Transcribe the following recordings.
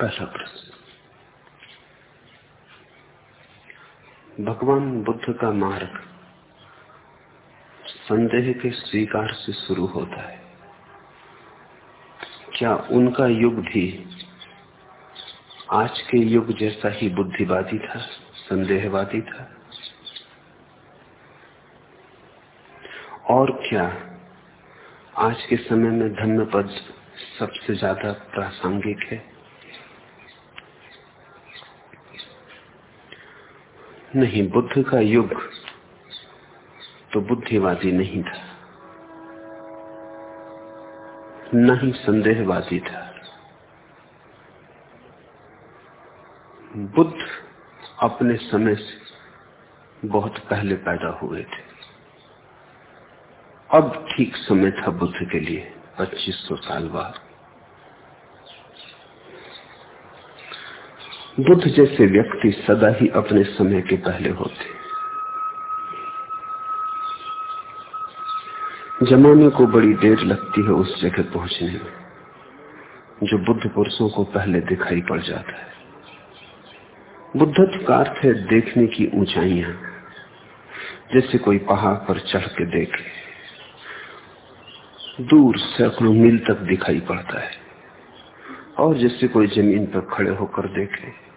पहला प्रश्न भगवान बुद्ध का मार्ग संदेह के स्वीकार से शुरू होता है। क्या उनका युग भी आज के युग जैसा ही बुद्धिवादी था, संदेहवादी था? और क्या आज के समय में धम्म पद सबसे ज़्यादा प्रासंगिक है? नहीं, बुद्ध का युग तो बुद्धिवादी नहीं था। न ही संदेहवादी था। बुद्ध अपने समय से बहुत पहले पैदा हुए थे। अब ठीक समय था बुद्ध के लिए 2500 साल बाद। बुद्ध जैसे व्यक्ति सदा ही अपने समय के पहले होते जमाने को बड़ी देर लगती है उस जगह पहुँचने में, जो बुद्ध पुरुषों को पहले दिखाई पड़ जाता है। बुद्धत्व का अर्थ है देखने की ऊंचाइयाँ, जैसे कोई पहाड़ पर चढ़ के देखे। दूर सैकड़ों मील तक दिखाई पड़ता है, और जैसे कोई ज़मीन पर खड़े होकर देखे।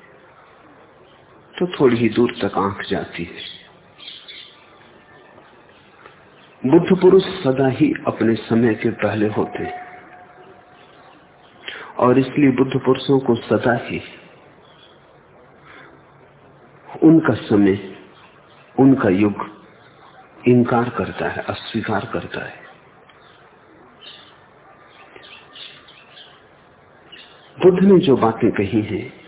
तो थोड़ी ही दूर तक आँख जाती है। बुद्ध पुरुष सदा ही अपने समय के पहले होते हैं। और इसलिए बुद्ध पुरुषों को सदा ही उनका समय, उनका युग इनकार करता है, अस्वीकार करता है। बुद्ध ने जो बातें कही हैं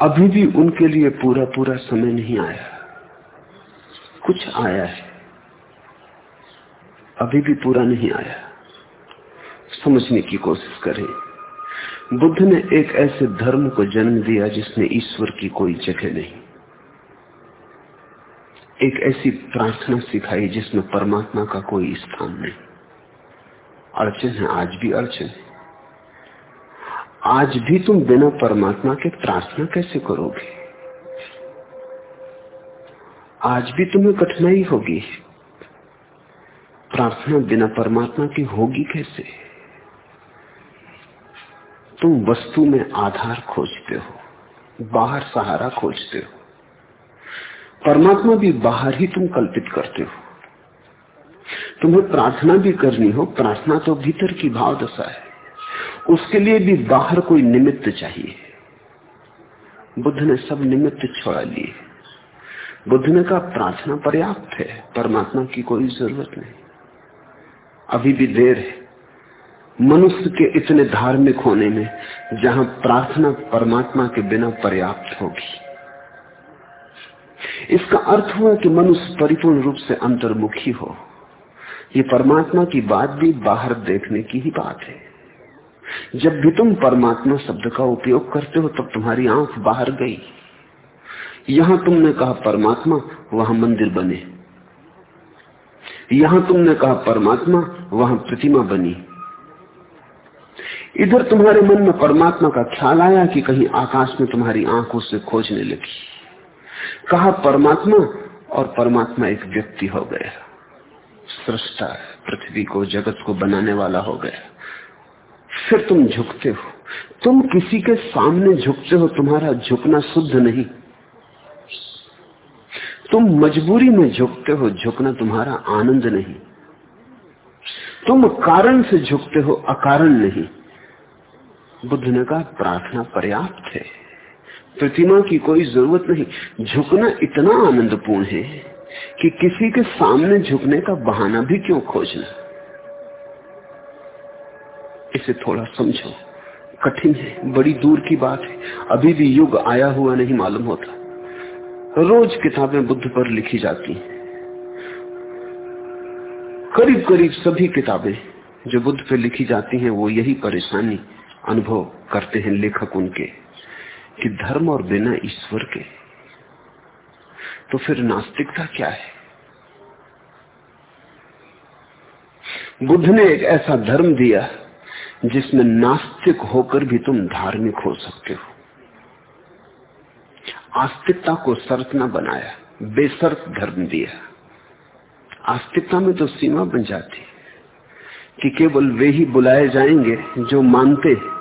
अभी भी उनके लिए पूरा पूरा समय नहीं आया। कुछ आया है। अभी भी पूरा नहीं आया। समझने की कोशिश करें। बुद्ध ने एक ऐसे धर्म को जन्म दिया जिसमें ईश्वर की कोई जगह नहीं। एक ऐसी प्रार्थना सिखाई जिसमें परमात्मा का कोई स्थान नहीं। अड़चन है, आज भी अड़चन है। आज भी तुम बिना परमात्मा के प्रार्थना कैसे करोगे? आज भी तुम्हें कठिनाई होगी। प्रार्थना बिना परमात्मा की होगी कैसे? तुम वस्तु में आधार खोजते हो, बाहर सहारा खोजते हो। परमात्मा भी बाहर ही तुम कल्पित करते हो। तुम्हें प्रार्थना भी करनी हो, प्रार्थना तो भीतर की भाव दशा है। उसके लिए भी बाहर कोई निमित्त चाहिए। बुद्ध ने सब निमित्त छोड़ा लिए। बुद्ध ने कहा, प्रार्थना पर्याप्त है, परमात्मा की कोई ज़रूरत नहीं। अभी भी देर है। मनुष्य के इतने धार्मिक होने में, जहाँ प्रार्थना परमात्मा के बिना पर्याप्त होगी। इसका अर्थ हुआ कि मनुष्य परिपूर्ण रूप से अंतर्मुखी हो। ये परमात्मा की बात भी बाहर देखने की ही बात है। जब भी तुम परमात्मा शब्द का उपयोग करते हो, तब तुम्हारी आँख बाहर गई। यहाँ तुमने कहा, परमात्मा, वहाँ मंदिर बने। यहाँ तुमने कहा, परमात्मा, वहाँ प्रतिमा बनी। इधर तुम्हारे मन में परमात्मा का ख्याल आया कि कहीं आकाश में तुम्हारी आँखों से खोजने लगी। कहा, परमात्मा, और परमात्मा एक व्यक्ति हो गया। सृष्टा पृथ्वी को, जगत को बनाने वाला हो गया। फिर तुम झुकते हो। तुम किसी के सामने झुकते हो, तुम्हारा झुकना शुद्ध नहीं। तुम मजबूरी में झुकते हो, झुकना तुम्हारा आनंद नहीं। तुम कारण से झुकते हो, अकारण नहीं। बुद्ध ने कहा, प्रार्थना पर्याप्त है। प्रतिमा की कोई ज़रूरत नहीं। झुकना इतना आनंदपूर्ण है कि किसी के सामने झुकने का बहाना भी क्यों खोजना? इसे थोड़ा समझो। कठिन है, बड़ी दूर की बात है। अभी भी युग आया हुआ नहीं मालूम होता। रोज किताबें बुद्ध पर लिखी जाती करीब करीब सभी किताबें जो बुद्ध पर लिखी जाती हैं, वो यही परेशानी अनुभव करते हैं लेखक उनके, कि धर्म और बिना ईश्वर के। तो फिर नास्तिकता क्या है? बुद्ध ने एक ऐसा धर्म दिया जिसमें नास्तिक होकर भी तुम धार्मिक हो सकते हो। आस्तिकता को शर्त न बनाया, बेसर्त धर्म दिया। आस्तिकता में तो सीमा बन जाती कि केवल वे ही बुलाए जाएँगे जो मानते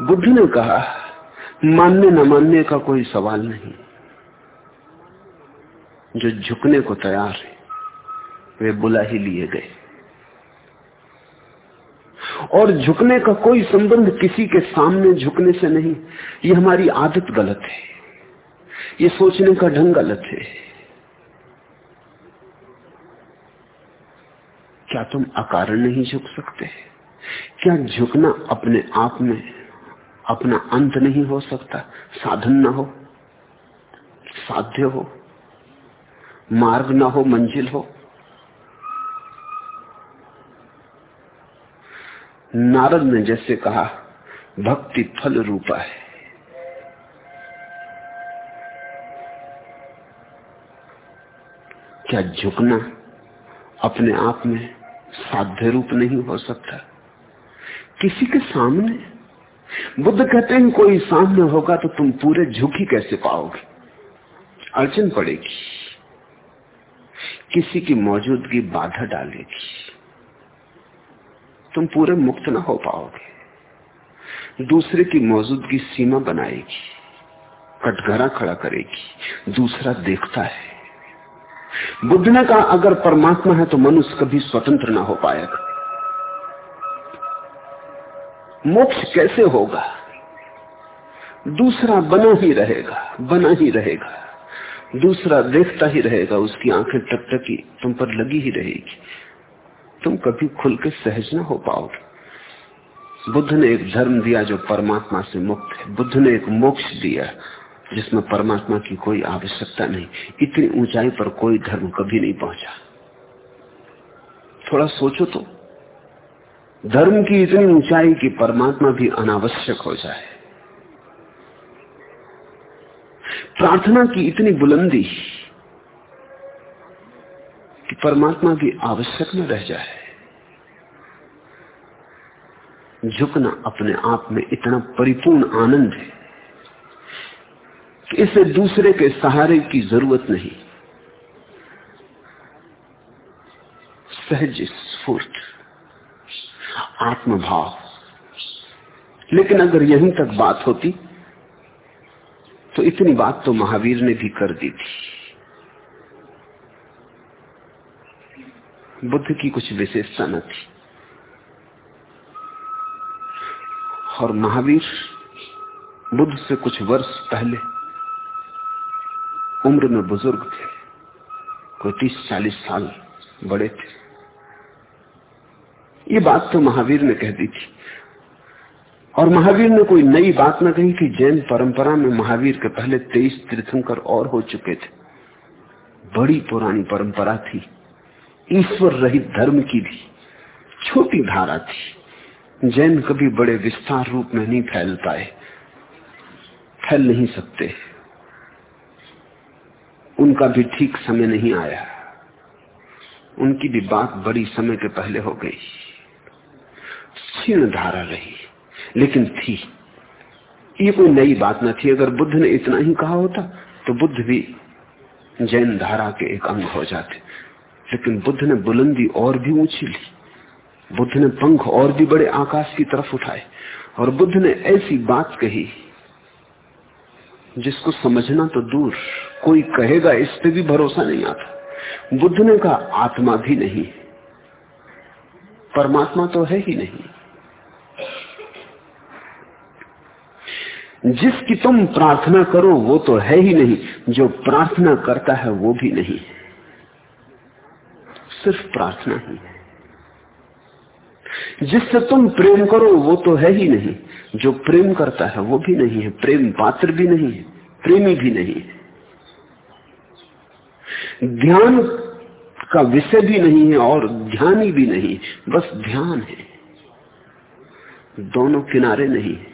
बुद्ध ने कहा, मानने न मानने का कोई सवाल नहीं। जो झुकने को तैयार है, वे बुला ही लिए गए। और झुकने का कोई संबंध किसी के सामने झुकने से नहीं। ये हमारी आदत गलत है। ये सोचने का ढंग गलत है। क्या तुम अकारण नहीं झुक सकते? क्या झुकना अपने आप में अपना अंत नहीं हो सकता? साधन ना हो। साध्य हो। मार्ग ना हो, मंजिल हो। नारद ने जैसे कहा, भक्ति फल रूपा है। क्या झुकना अपने आप में साध्य रूप नहीं हो सकता? किसी के सामने? बुद्ध कहते हैं, कोई सामने होगा तो तुम पूरे झुकी कैसे पाओगे? अड़चन पड़ेगी। किसी की मौजूदगी बाधा डालेगी। तुम पूरे मुक्त ना हो पाओगे। दूसरे की मौजूदगी सीमा बनाएगी, कटघरा खड़ा करेगी, दूसरा देखता है। बुद्ध ने कहा, अगर परमात्मा है तो मनुष्य कभी स्वतंत्र ना हो पाएगा मोक्ष कैसे होगा? दूसरा बना ही रहेगा, बना ही रहेगा। दूसरा देखता ही रहेगा, उसकी आँखें टकटकी, तुम पर लगी ही रहेगी। तुम कभी खुल के सहज ना हो पाओगे। बुद्ध ने एक धर्म दिया जो परमात्मा से मुक्त है। बुद्ध ने एक मोक्ष दिया जिसमें परमात्मा की कोई आवश्यकता नहीं। इतनी ऊंचाई पर कोई धर्म कभी नहीं पहुँचा। थोड़ा सोचो तो। धर्म की इतनी ऊंचाई कि परमात्मा भी अनावश्यक हो जाए। प्रार्थना की इतनी बुलंदी कि परमात्मा भी आवश्यक न रह जाए। झुकना अपने आप में इतना परिपूर्ण आनंद है कि इसे दूसरे के सहारे की ज़रूरत नहीं। सहज स्फूर्त, आत्मभाव। लेकिन अगर यहीं तक बात होती तो इतनी बात तो महावीर ने भी कर दी थी। बुद्ध की कुछ विशेषता न थी। और महावीर बुद्ध से कुछ वर्ष पहले उम्र में बुज़ुर्ग थे। कोई तीस, चालीस साल बड़े थे। ये बात तो महावीर ने कह दी थी। और महावीर ने कोई नई बात न कही कि जैन परंपरा में महावीर के पहले तेईस तीर्थंकर और हो चुके थे। बड़ी पुरानी परंपरा थी। ईश्वर रहित धर्म की भी छोटी धारा थी। जैन कभी बड़े विस्तार रूप में नहीं फैल पाए, फैल नहीं सकते। उनका भी ठीक समय नहीं आया। उनकी भी बात बड़ी समय के पहले हो गई। क्षीण धारा रही, लेकिन थी। ये कोई नई बात न थी। अगर बुद्ध ने इतना ही कहा होता तो बुद्ध भी जैन धारा के एक अंग हो जाते। लेकिन बुद्ध ने बुलंदी और भी ऊँची ली। बुद्ध ने पंख और भी बड़े आकाश की तरफ़ उठाए और बुद्ध ने ऐसी बात कही, जिसको समझना तो दूर, कोई कहेगा इस पे भी भरोसा नहीं आता। बुद्ध ने कहा, आत्मा भी नहीं, परमात्मा तो है ही नहीं। जिसकी तुम प्रार्थना करो, वो तो है ही नहीं, जो प्रार्थना करता है, वो भी नहीं। सिर्फ़ प्रार्थना ही है। जिससे तुम प्रेम करो, वो तो है ही नहीं। जो प्रेम करता है, वो भी नहीं है। प्रेम पात्र भी नहीं है, प्रेमी भी नहीं है। ध्यान का विषय भी नहीं है और ध्यान भी नहीं। बस ध्यान है। दोनों किनारे नहीं है।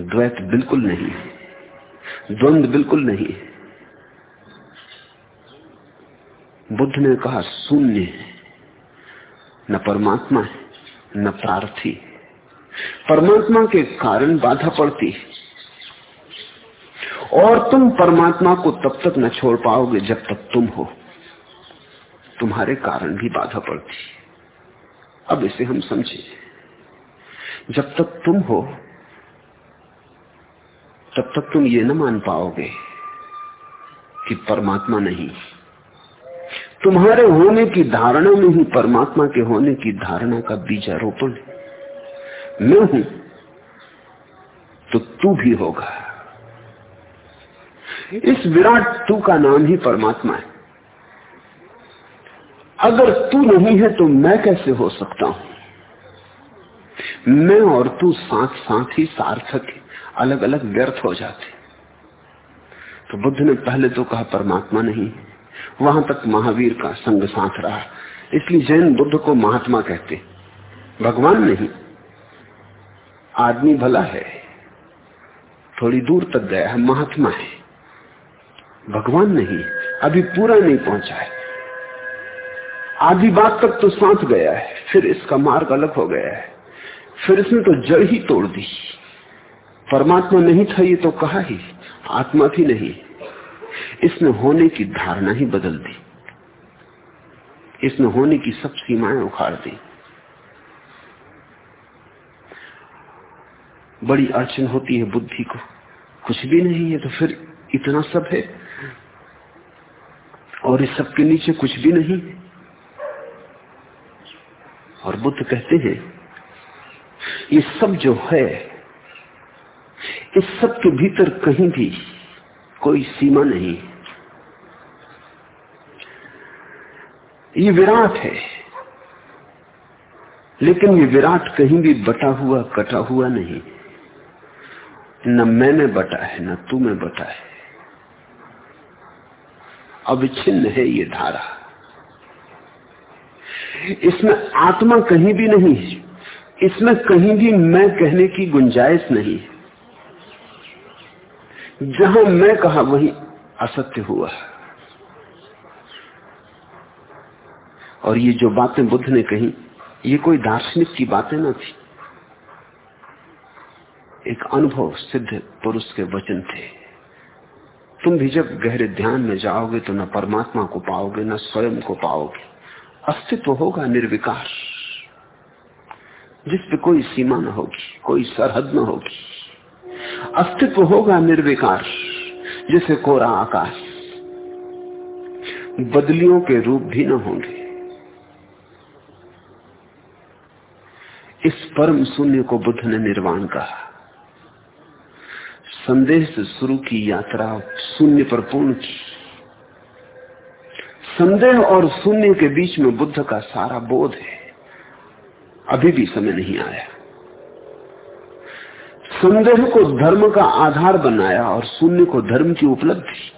द्वैत बिल्कुल नहीं है। द्वंद बिल्कुल नहीं है। बुद्ध ने कहा, शून्य है। न परमात्मा है न प्रार्थी। परमात्मा के कारण बाधा पड़ती है। और तुम परमात्मा को तब तक न छोड़ पाओगे जब तक तुम हो। तुम्हारे कारण भी बाधा पड़ती अब इसे हम समझे। जब तक तुम हो, तब तक तुम ये न मान पाओगे कि परमात्मा नहीं तुम्हारे होने की धारणा में ही परमात्मा के होने की धारणा का बीजारोपण है। मैं हूँ तो तू भी होगा। इस विराट तू का नाम ही परमात्मा है। अगर तू नहीं है तो मैं कैसे हो सकता हूँ? मैं और तू साथ साथ ही सार्थक अलग अलग व्यर्थ हो जाते तो बुद्ध ने पहले तो कहा, परमात्मा नहीं वहाँ तक महावीर का संग साथ रहा। इसलिए जैन बुद्ध को महात्मा कहते भगवान नहीं, आदमी भला है, थोड़ी दूर तक गया है, महात्मा है। भगवान नहीं, अभी पूरा नहीं पहुँचा है। आधी बात तक तो सांस गया है, फिर इसका मार्ग अलग हो गया है। फिर इसने तो जड़ ही तोड़ दी। परमात्मा नहीं था ये तो कहा ही, आत्मा थी नहीं। इसने होने की धारणा ही बदल दी। इसने होने की सब सीमाएँ उखाड़ दी। बड़ी अड़चन होती है बुद्धि को। कुछ भी नहीं है तो फिर इतना सब है। और इस सब के नीचे कुछ भी नहीं और बुद्ध कहते हैं, ये सब जो है, इस सब के भीतर कहीं भी कोई सीमा नहीं। ये विराट है। लेकिन ये विराट कहीं भी बटा हुआ, कटा हुआ नहीं। न मैंने बटा है, न तू में बटा है। अविच्छिन्न है ये धारा। इसमें आत्मा कहीं भी नहीं है। इसमें कहीं भी मैं कहने की गुंजाइश नहीं जहाँ मैं कहा वही असत्य हुआ और ये जो बातें बुद्ध ने कही, ये कोई दार्शनिक की बातें ना थी। एक अनुभव सिद्ध पुरुष के वचन थे। तुम भी जब गहरे ध्यान में जाओगे तो न परमात्मा को पाओगे, न स्वयं को पाओगे। अस्तित्व होगा निर्विकार। जिस पे कोई सीमा न होगी, कोई सरहद न होगी। अस्तित्व होगा निर्विकार, जैसे कोरा आकाश। बदलियों के रूप भी न होंगे। इस परम शून्य को बुद्ध ने निर्वाण कहा। संदेह से शुरू की यात्रा शून्य पर पूर्ण की। संदेह और शून्य के बीच में बुद्ध का सारा बोध है। अभी भी समय नहीं आया। संदेह को धर्म का आधार बनाया और शून्य को धर्म की उपलब्धि।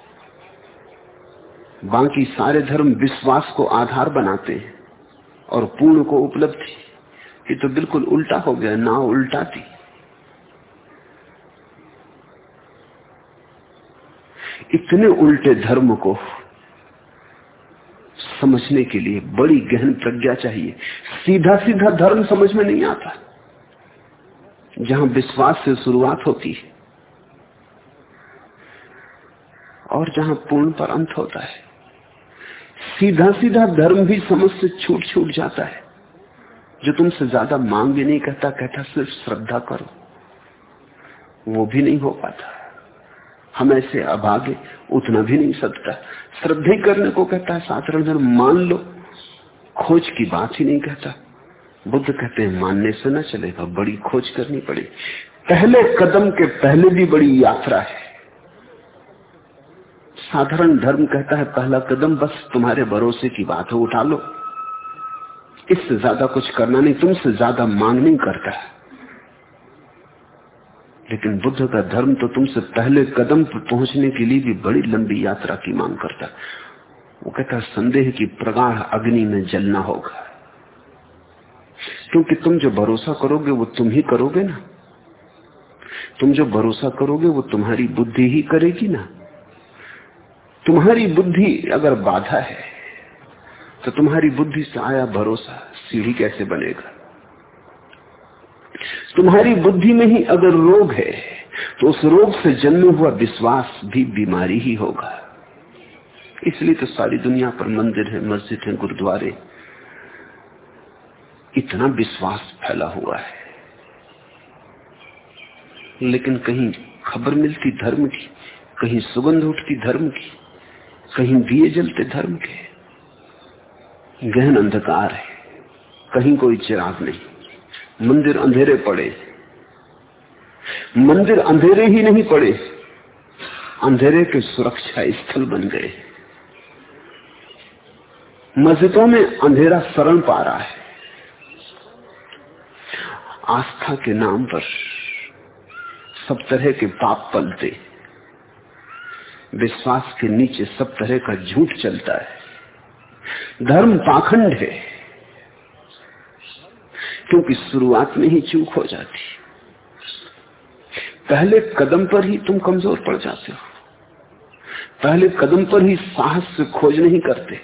बाकी सारे धर्म विश्वास को आधार बनाते हैं और पूर्ण को उपलब्धि। ये तो बिल्कुल उल्टा हो गया, ना उल्टाती। इतने उल्टे धर्म को समझने के लिए बड़ी गहन प्रज्ञा चाहिए। सीधा सीधा धर्म समझ में नहीं आता। जहाँ विश्वास से शुरुआत होती है और जहाँ पूर्ण पर अंत होता है। सीधा सीधा धर्म भी समझ से छूट छूट जाता है। जो तुमसे ज़्यादा मांग भी नहीं कहता कहता, सिर्फ़ श्रद्धा करो। वो भी नहीं हो पाता। हम ऐसे अभागे, उतना भी नहीं सकता। श्रद्धे करने को कहता है साधारण धर्म मान लो। खोज की बात ही नहीं कहता। बुद्ध कहते हैं, मानने से न चलेगा, बड़ी खोज करनी पड़ी पहले कदम के पहले भी बड़ी यात्रा है। साधारण धर्म कहता है, पहला कदम बस तुम्हारे भरोसे की बात है, उठा लो। इससे ज़्यादा कुछ करना नहीं, तुमसे ज़्यादा मांग नहीं करता है। लेकिन बुद्ध का धर्म तो तुमसे पहले कदम पर पहुँचने के लिए भी बड़ी लंबी यात्रा की मांग करता वो कहता संदेह की प्रगाढ़ अग्नि में जलना होगा। क्योंकि तुम जो भरोसा करोगे वो तुम ही करोगे ना। तुम जो भरोसा करोगे वो तुम्हारी बुद्धि ही करेगी ना। तुम्हारी बुद्धि अगर बाधा है तो तुम्हारी बुद्धि से आया भरोसा सीढ़ी कैसे बनेगा? तुम्हारी बुद्धि में ही अगर रोग है तो उस रोग से जन्म हुआ विश्वास भी बीमारी ही होगा। इसलिए तो सारी दुनिया पर मंदिर है, मस्जिद है, गुरुद्वारे। इतना विश्वास फैला हुआ है। लेकिन कहीं खबर मिलती धर्म की, कहीं सुगंध उठती धर्म की, कहीं दिए जलते धर्म के। गहन अंधकार है, कहीं कोई चिराग नहीं। मंदिर अंधेरे पड़े। मंदिर अंधेरे ही नहीं पड़े। अंधेरे के सुरक्षा स्थल बन गए। मस्जिदों में अंधेरा शरण पा रहा है। आस्था के नाम पर सब तरह के पाप पलते। विश्वास के नीचे सब तरह का झूठ चलता है। धर्म पाखंड है, क्योंकि शुरुआत में ही चूक हो जाती। पहले कदम पर ही तुम कमज़ोर पड़ जाते हो। पहले कदम पर ही साहस से खोज नहीं करते।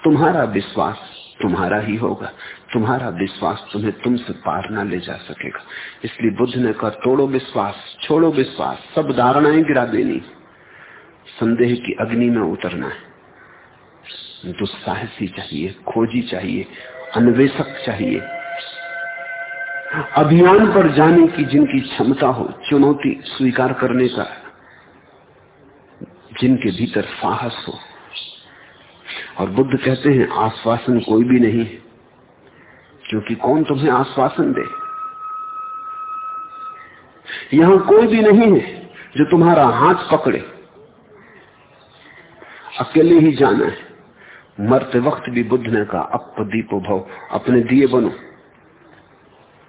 तुम्हारा विश्वास तुम्हारा ही होगा। तुम्हारा विश्वास तुम्हें तुमसे पार ना ले जा सकेगा। इसलिए बुद्ध ने कहा, तोड़ो विश्वास, छोड़ो विश्वास, सब धारणाएँ गिरा देनी। संदेह की अग्नि में उतरना है। दुस्साहसी चाहिए, खोजी चाहिए, अन्वेषक चाहिए। अभियान पर जाने की जिनकी क्षमता हो, चुनौती स्वीकार करने का, जिनके भीतर साहस हो और बुद्ध कहते हैं, आश्वासन कोई भी नहीं है, क्योंकि कौन तुम्हें आश्वासन दे? यहाँ कोई भी नहीं है जो तुम्हारा हाथ पकड़े। अकेले ही जाना है। मरते वक्त भी बुद्ध ने कहा अप दीपो भव, अपने दिए बनो।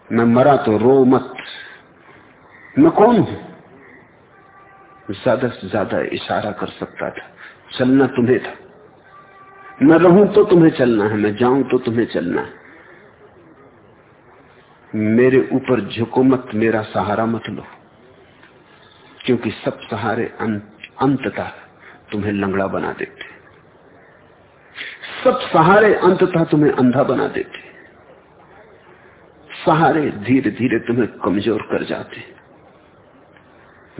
मैं मरा तो रो मत। मैं कौन हूँ? ज़्यादा से ज़्यादा इशारा कर सकता था। चलना तुम्हें था। मैं रहूँ तो तुम्हें चलना है, मैं जाऊँ तो तुम्हें चलना है। मेरे ऊपर झुको मत, मेरा सहारा मत लो। क्योंकि सब सहारे अंततः तुम्हें लंगड़ा बना देते सब सहारे अंततः तुम्हें अंधा बना देते सहारे धीरे धीरे तुम्हें कमज़ोर कर जाते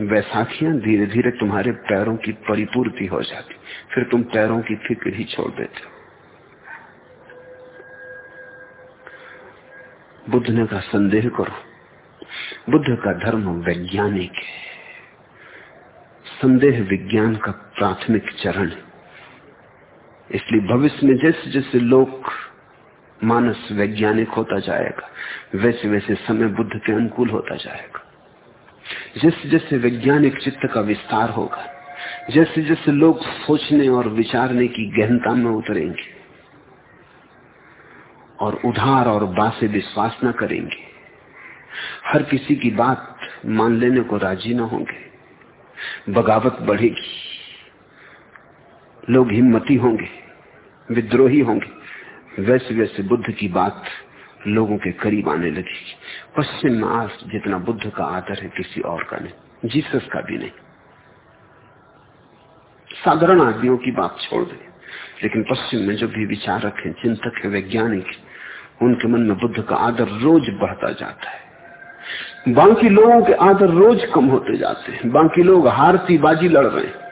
वैसाखियाँ धीरे धीरे तुम्हारे पैरों की परिपूर्ति हो जाती फिर तुम पैरों की फ़िक्र ही छोड़ देते हो। बुद्ध ने का संदेह करो। बुद्ध का धर्म वैज्ञानिक है। संदेह विज्ञान का प्राथमिक चरण है। इसलिए भविष्य में जैसे जैसे लोग मानस वैज्ञानिक होता जाएगा, वैसे वैसे समय बुद्ध के अनुकूल होता जाएगा। जैसे जैसे वैज्ञानिक चित्त का विस्तार होगा जैसे जैसे लोग सोचने और विचारने की गहनता में उतरेंगे और उधार और बासे विश्वास न करेंगे, हर किसी की बात मान लेने को राज़ी न होंगे, बगावत बढ़ेगी, लोग हिम्मती होंगे, विद्रोही होंगे, वैसे वैसे बुद्ध की बात लोगों के करीब आने लगेगी। पश्चिम में आज जितना बुद्ध का आदर है, किसी और का नहीं, जीसस का भी नहीं। साधारण आदमियों की बात छोड़ दे। लेकिन पश्चिम में जो भी विचारक रखे, चिंतक है, वैज्ञानिक उनके मन में बुद्ध का आदर रोज बढ़ता जाता है। बाकी लोगों के आदर रोज कम होते जाते हैं। बाकी लोग हारती बाजी लड़ रहे हैं।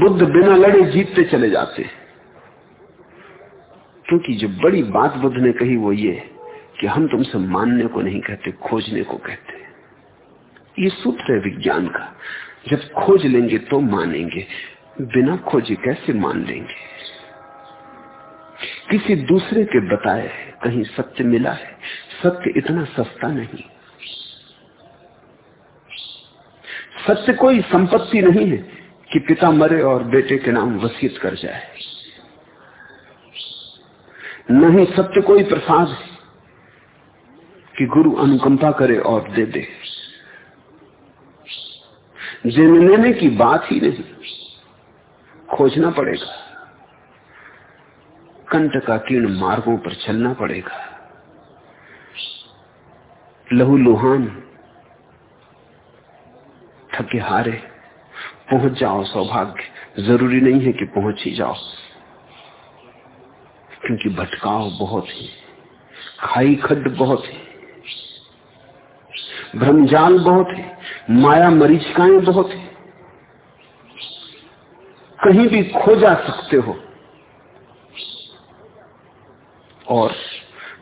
बुद्ध बिना लड़े जीतते चले जाते हैं। क्योंकि जो बड़ी बात बुद्ध ने कही वो ये कि हम तुमसे मानने को नहीं कहते, खोजने को कहते ये सूत्र है विज्ञान का। जब खोज लेंगे तो मानेंगे, बिना खोजे कैसे मान लेंगे? किसी दूसरे के बताए कहीं सत्य मिला है, सत्य इतना सस्ता नहीं। सत्य कोई संपत्ति नहीं है कि पिता मरे और बेटे के नाम वसीयत कर जाए। नहीं सत्य कोई प्रसाद है कि गुरु अनुकंपा करे और दे दे। लेने की बात ही नहीं, खोजना पड़ेगा। कंठ का कीर्ण मार्गों पर चलना पड़ेगा। लहू लुहान, थके हारे, पहुँच जाओ सौभाग्य। ज़रूरी नहीं है कि पहुँच ही जाओ। क्योंकि भटकाव बहुत है, खाई खड्ड बहुत है भ्रमजाल बहुत है माया मरीचिकाएँ बहुत है। कहीं भी खो जा सकते हो। और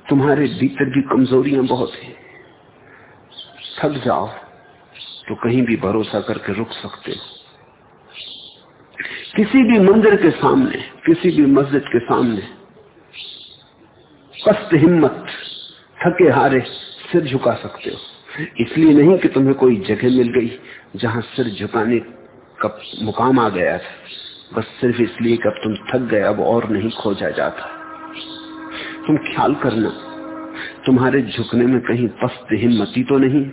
तुम्हारे भीतर भी कमजोरियाँ बहुत है। थक जाओ तो कहीं भी भरोसा करके रुक सकते हो। किसी भी मंदिर के सामने, किसी भी मस्जिद के सामने, पस्त हिम्मत, थके हारे सिर झुका सकते हो। इसलिए नहीं कि तुम्हें कोई जगह मिल गई जहाँ सिर झुकाने का मुकाम आ गया था। बस सिर्फ़ इसलिए कि अब तुम थक गए, अब और नहीं खोजा जाता। तुम ख्याल करना, तुम्हारे झुकने में कहीं पस्त हिम्मती तो नहीं,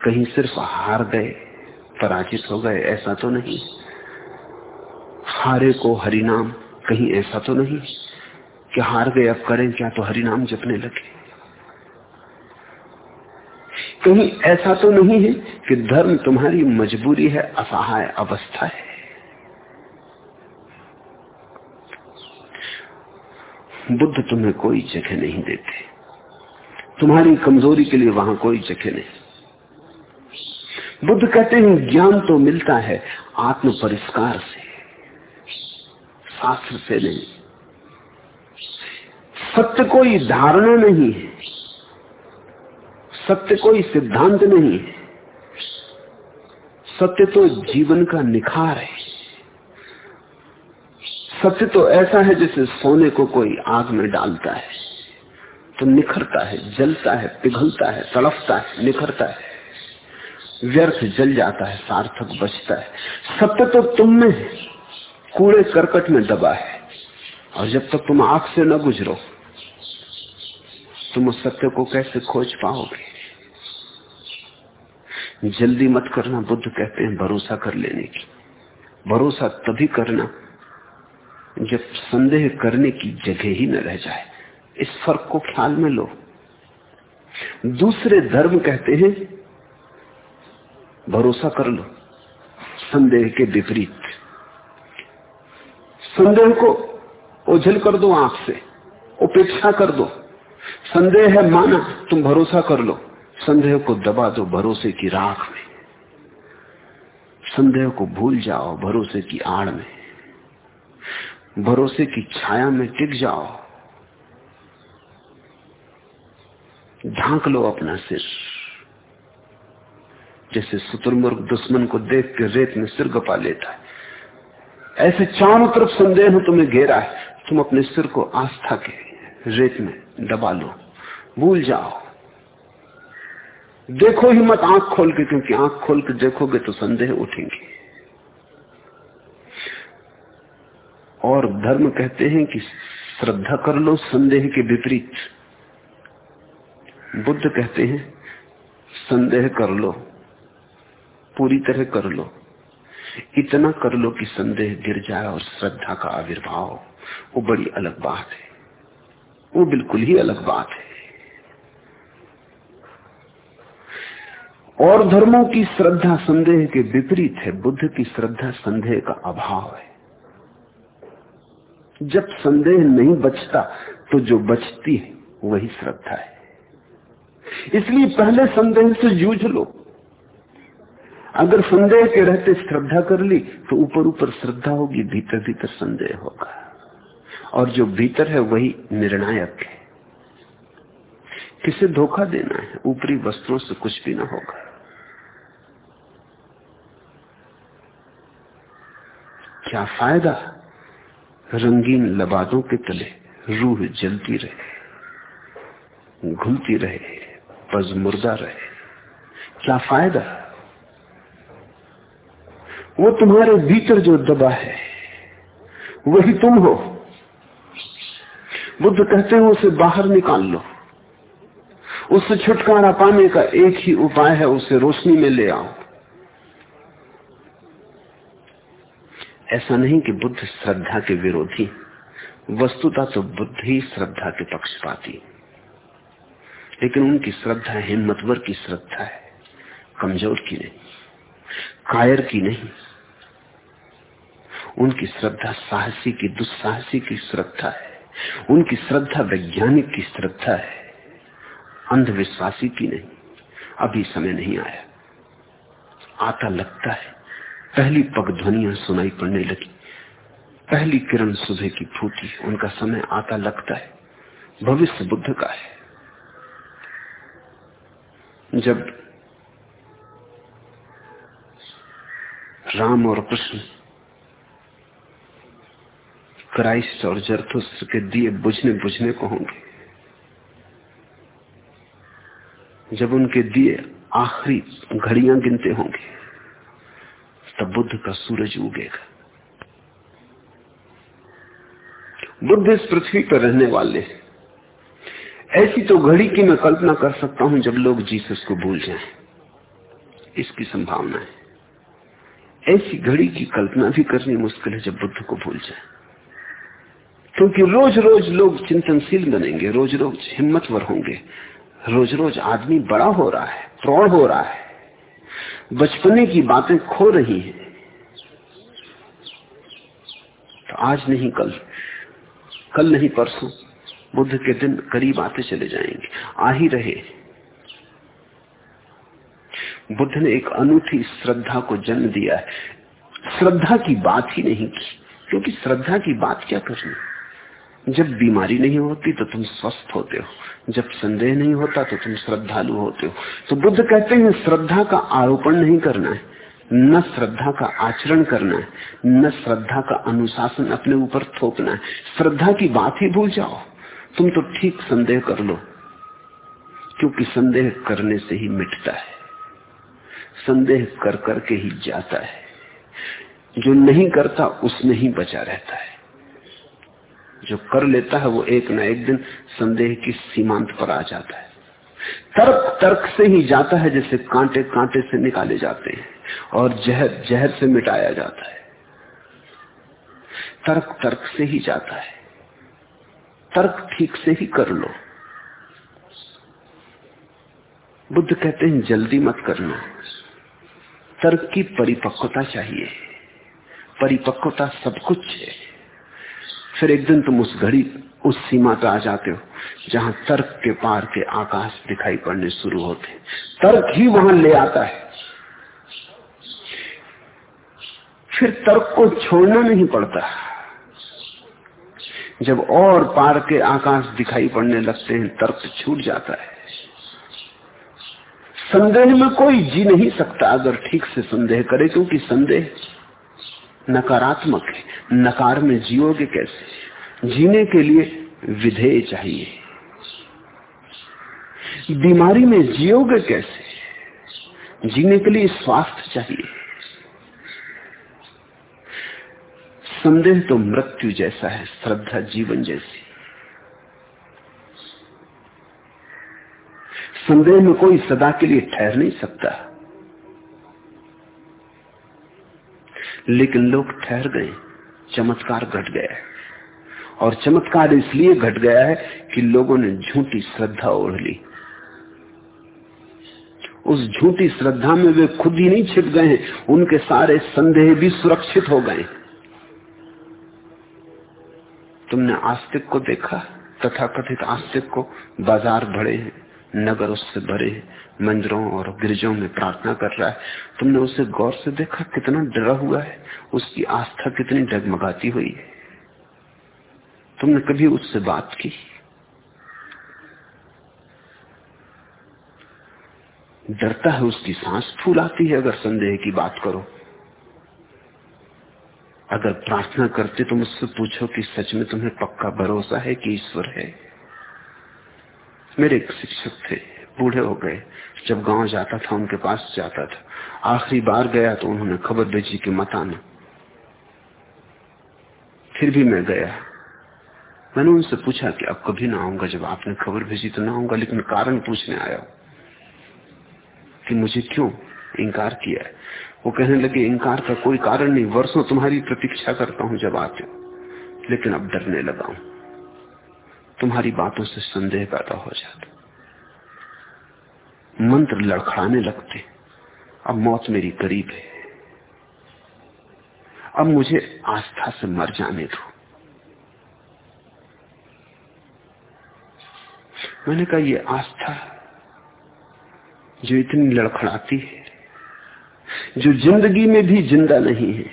कहीं सिर्फ़ हार गए, पराजित हो गए, ऐसा तो नहीं। हारे को हरिनाम, कहीं ऐसा तो नहीं कि हार गए, अब करें क्या तो हरिनाम जपने लगे। कहीं ऐसा तो नहीं है कि धर्म तुम्हारी मजबूरी है, असहाय अवस्था है। बुद्ध तुम्हें कोई जगह नहीं देते। तुम्हारी कमज़ोरी के लिए वहाँ कोई जगह नहीं। बुद्ध कहते हैं, ज्ञान तो मिलता है आत्म परिष्कार से। शास्त्र से नहीं। सत्य कोई धारणा नहीं है। सत्य कोई सिद्धांत नहीं है। सत्य तो जीवन का निखार है। सत्य तो ऐसा है जैसे सोने को कोई आग में डालता है। तो निखरता है, जलता है, पिघलता है, तड़फता है, निखरता है। व्यर्थ जल जाता है, सार्थक बचता है। सत्य तो तुम में कूड़े करकट में दबा है। और जब तक तुम आँख से न गुजरो, तुम उस सत्य को कैसे खोज पाओगे? जल्दी मत करना, बुद्ध कहते हैं भरोसा कर लेने की। भरोसा तभी करना जब संदेह करने की जगह ही न रह जाए। इस फ़र्क को ख्याल में लो। दूसरे धर्म कहते हैं, भरोसा कर लो, संदेह के विपरीत। संदेह को ओझल कर दो आँख से, उपेक्षा कर दो। संदेह है माना, तुम भरोसा कर लो। संदेह को दबा दो भरोसे की राख में। संदेह को भूल जाओ भरोसे की आड़ में। भरोसे की छाया में टिक जाओ। ढांक लो अपना सिर। जैसे शुतुरमुर्ग दुश्मन को देख के रेत में सिर गपा लेता है। ऐसे चारों तरफ़ संदेह तुम्हें घेरा है। तुम अपने सिर को आस्था के रेत में दबा लो। भूल जाओ। देखो ही मत आँख खोल के, क्योंकि आँख खोल के देखोगे तो संदेह उठेंगे। और धर्म कहते हैं कि श्रद्धा कर लो, संदेह के विपरीत। बुद्ध कहते हैं, संदेह कर लो, पूरी तरह कर लो। इतना कर लो कि संदेह गिर जाए और श्रद्धा का आविर्भाव। वो बड़ी अलग बात है। वो बिल्कुल ही अलग बात है। और धर्मों की श्रद्धा संदेह के विपरीत है, बुद्ध की श्रद्धा संदेह का अभाव है। जब संदेह नहीं बचता तो जो बचती है, वही श्रद्धा है। इसलिए पहले संदेह से जूझ लो। अगर संदेह के रहते श्रद्धा कर ली तो ऊपर ऊपर श्रद्धा होगी, भीतर भीतर संदेह होगा। और जो भीतर है, वही निर्णायक है। किसे धोखा देना है? ऊपरी वस्त्रों से कुछ भी ना होगा। क्या फ़ायदा? रंगीन लबादों के तले रूह जलती रहे, घूमती रहे पज मुर्दा रहे। क्या फ़ायदा? वो तुम्हारे भीतर जो दबा है, वही तुम हो। बुद्ध कहते हैं, उसे बाहर निकाल लो। उससे छुटकारा पाने का एक ही उपाय है, उसे रोशनी में ले आओ। ऐसा नहीं कि बुद्ध श्रद्धा के विरोधी, वस्तुता तो बुद्ध ही श्रद्धा के पक्षपाती। लेकिन उनकी श्रद्धा हिम्मतवर की श्रद्धा है, कमज़ोर की नहीं, कायर की नहीं। उनकी श्रद्धा साहसी की, दुस्साहसी की श्रद्धा है। उनकी श्रद्धा वैज्ञानिक की श्रद्धा है। अंधविश्वासी की नहीं। अभी समय नहीं आया। आता लगता है। पहली पगध्वनियाँ सुनाई पड़ने लगी। पहली किरण सुबह की फूटी। उनका समय आता लगता है। भविष्य बुद्ध का है। जब राम और कृष्ण क्राइस्ट और जरथुस के दिए बुझने बुझने को होंगे जब उनके दिए आखिरी घड़ियाँ गिनते होंगे, तब बुद्ध का सूरज उगेगा। बुद्ध इस पृथ्वी पर रहने वाले ऐसी तो घड़ी की मैं कल्पना कर सकता हूँ जब लोग जीसस को भूल जाएँ। इसकी संभावना है। ऐसी घड़ी की कल्पना भी करनी मुश्किल है जब बुद्ध को भूल जाए। क्योंकि रोज रोज लोग चिंतनशील बनेंगे रोज रोज हिम्मतवर होंगे। रोज रोज आदमी बड़ा हो रहा है, प्रौढ़ हो रहा है, बचपने की बातें खो रही हैं। तो आज नहीं, कल कल नहीं, परसों बुद्ध के दिन करीब आते चले जाएँगे, आ ही रहे बुद्ध ने एक अनूठी श्रद्धा को जन्म दिया है। श्रद्धा की बात ही नहीं की, क्योंकि श्रद्धा की बात क्या करनी? जब बीमारी नहीं होती तो तुम स्वस्थ होते हो। जब संदेह नहीं होता तो तुम श्रद्धालु होते हो। तो बुद्ध कहते हैं, श्रद्धा का आरोपण नहीं करना है। न श्रद्धा का आचरण करना है, न श्रद्धा का अनुशासन अपने ऊपर थोपना है। श्रद्धा की बात ही भूल जाओ। तुम तो ठीक संदेह कर लो, क्योंकि संदेह करने से ही मिटता है। संदेह कर करके ही जाता है। जो नहीं करता, उसमें ही बचा रहता है। जो कर लेता है वो एक ना एक दिन संदेह की सीमांत पर आ जाता है। तर्क तर्क से ही जाता है, जैसे कांटे कांटे से निकाले जाते हैं और जहर जहर से मिटाया जाता है। तर्क तर्क से ही जाता है। तर्क ठीक से ही कर लो। बुद्ध कहते हैं, जल्दी मत करना। तर्क की परिपक्वता चाहिए। परिपक्वता सब कुछ है। फिर एक दिन तुम उस घड़ी, उस सीमा पे आ जाते हो, जहाँ तर्क के पार के आकाश दिखाई पड़ने शुरू होते तर्क ही वहाँ ले आता है। फिर तर्क को छोड़ना नहीं पड़ता। जब और पार के आकाश दिखाई पड़ने लगते हैं, तर्क छूट जाता है। संदेह में कोई जी नहीं सकता, अगर ठीक से संदेह करे, क्योंकि संदेह नकारात्मक है। नकार में जियोगे कैसे? जीने के लिए विधेय चाहिए। बीमारी में जियोगे कैसे? जीने के लिए स्वास्थ्य चाहिए। संदेह तो मृत्यु जैसा है, श्रद्धा जीवन जैसी। संदेह में कोई सदा के लिए ठहर नहीं सकता। लेकिन लोग ठहर गए, चमत्कार घट गया है और चमत्कार इसलिए घट गया है कि लोगों ने झूठी श्रद्धा ओढ़ ली। उस झूठी श्रद्धा में वे खुद ही नहीं छिप गए, उनके सारे संदेह भी सुरक्षित हो गए। तुमने आस्तिक को देखा तथा कथित आस्तिक को बाज़ार भरे हैं। नगर उससे भरे मंदिरों और गिरजों में प्रार्थना कर रहा है। तुमने उसे गौर से देखा? कितना डरा हुआ है। उसकी आस्था कितनी डगमगाती हुई है। तुमने कभी उससे बात की? डरता है उसकी सांस फूल आती है अगर संदेह की बात करो। अगर प्रार्थना करते तो मुझसे पूछो कि सच में तुम्हें पक्का भरोसा है कि ईश्वर है? मेरे एक शिक्षक थे, बूढ़े हो गए। जब गाँव जाता था, उनके पास जाता था। आखिरी बार गया तो उन्होंने खबर भेजी कि मत आना। फिर भी मैं गया। मैंने उनसे पूछा कि अब कभी ना आऊँगा, जब आपने खबर भेजी तो ना आऊँगा, लेकिन कारण पूछने आया कि मुझे क्यों इनकार किया है। वो कहने लगे, इनकार का कोई कारण नहीं, वर्षों तुम्हारी प्रतीक्षा करता हूँ जब आते लेकिन अब डरने लगा हूँ। तुम्हारी बातों से संदेह पैदा हो जाता। मंत्र लड़खड़ाने लगते। अब मौत मेरी करीब है। अब मुझे आस्था से मर जाने दो। मैंने कहा, ये आस्था जो इतनी लड़खड़ाती है, जो ज़िंदगी में भी ज़िंदा नहीं है,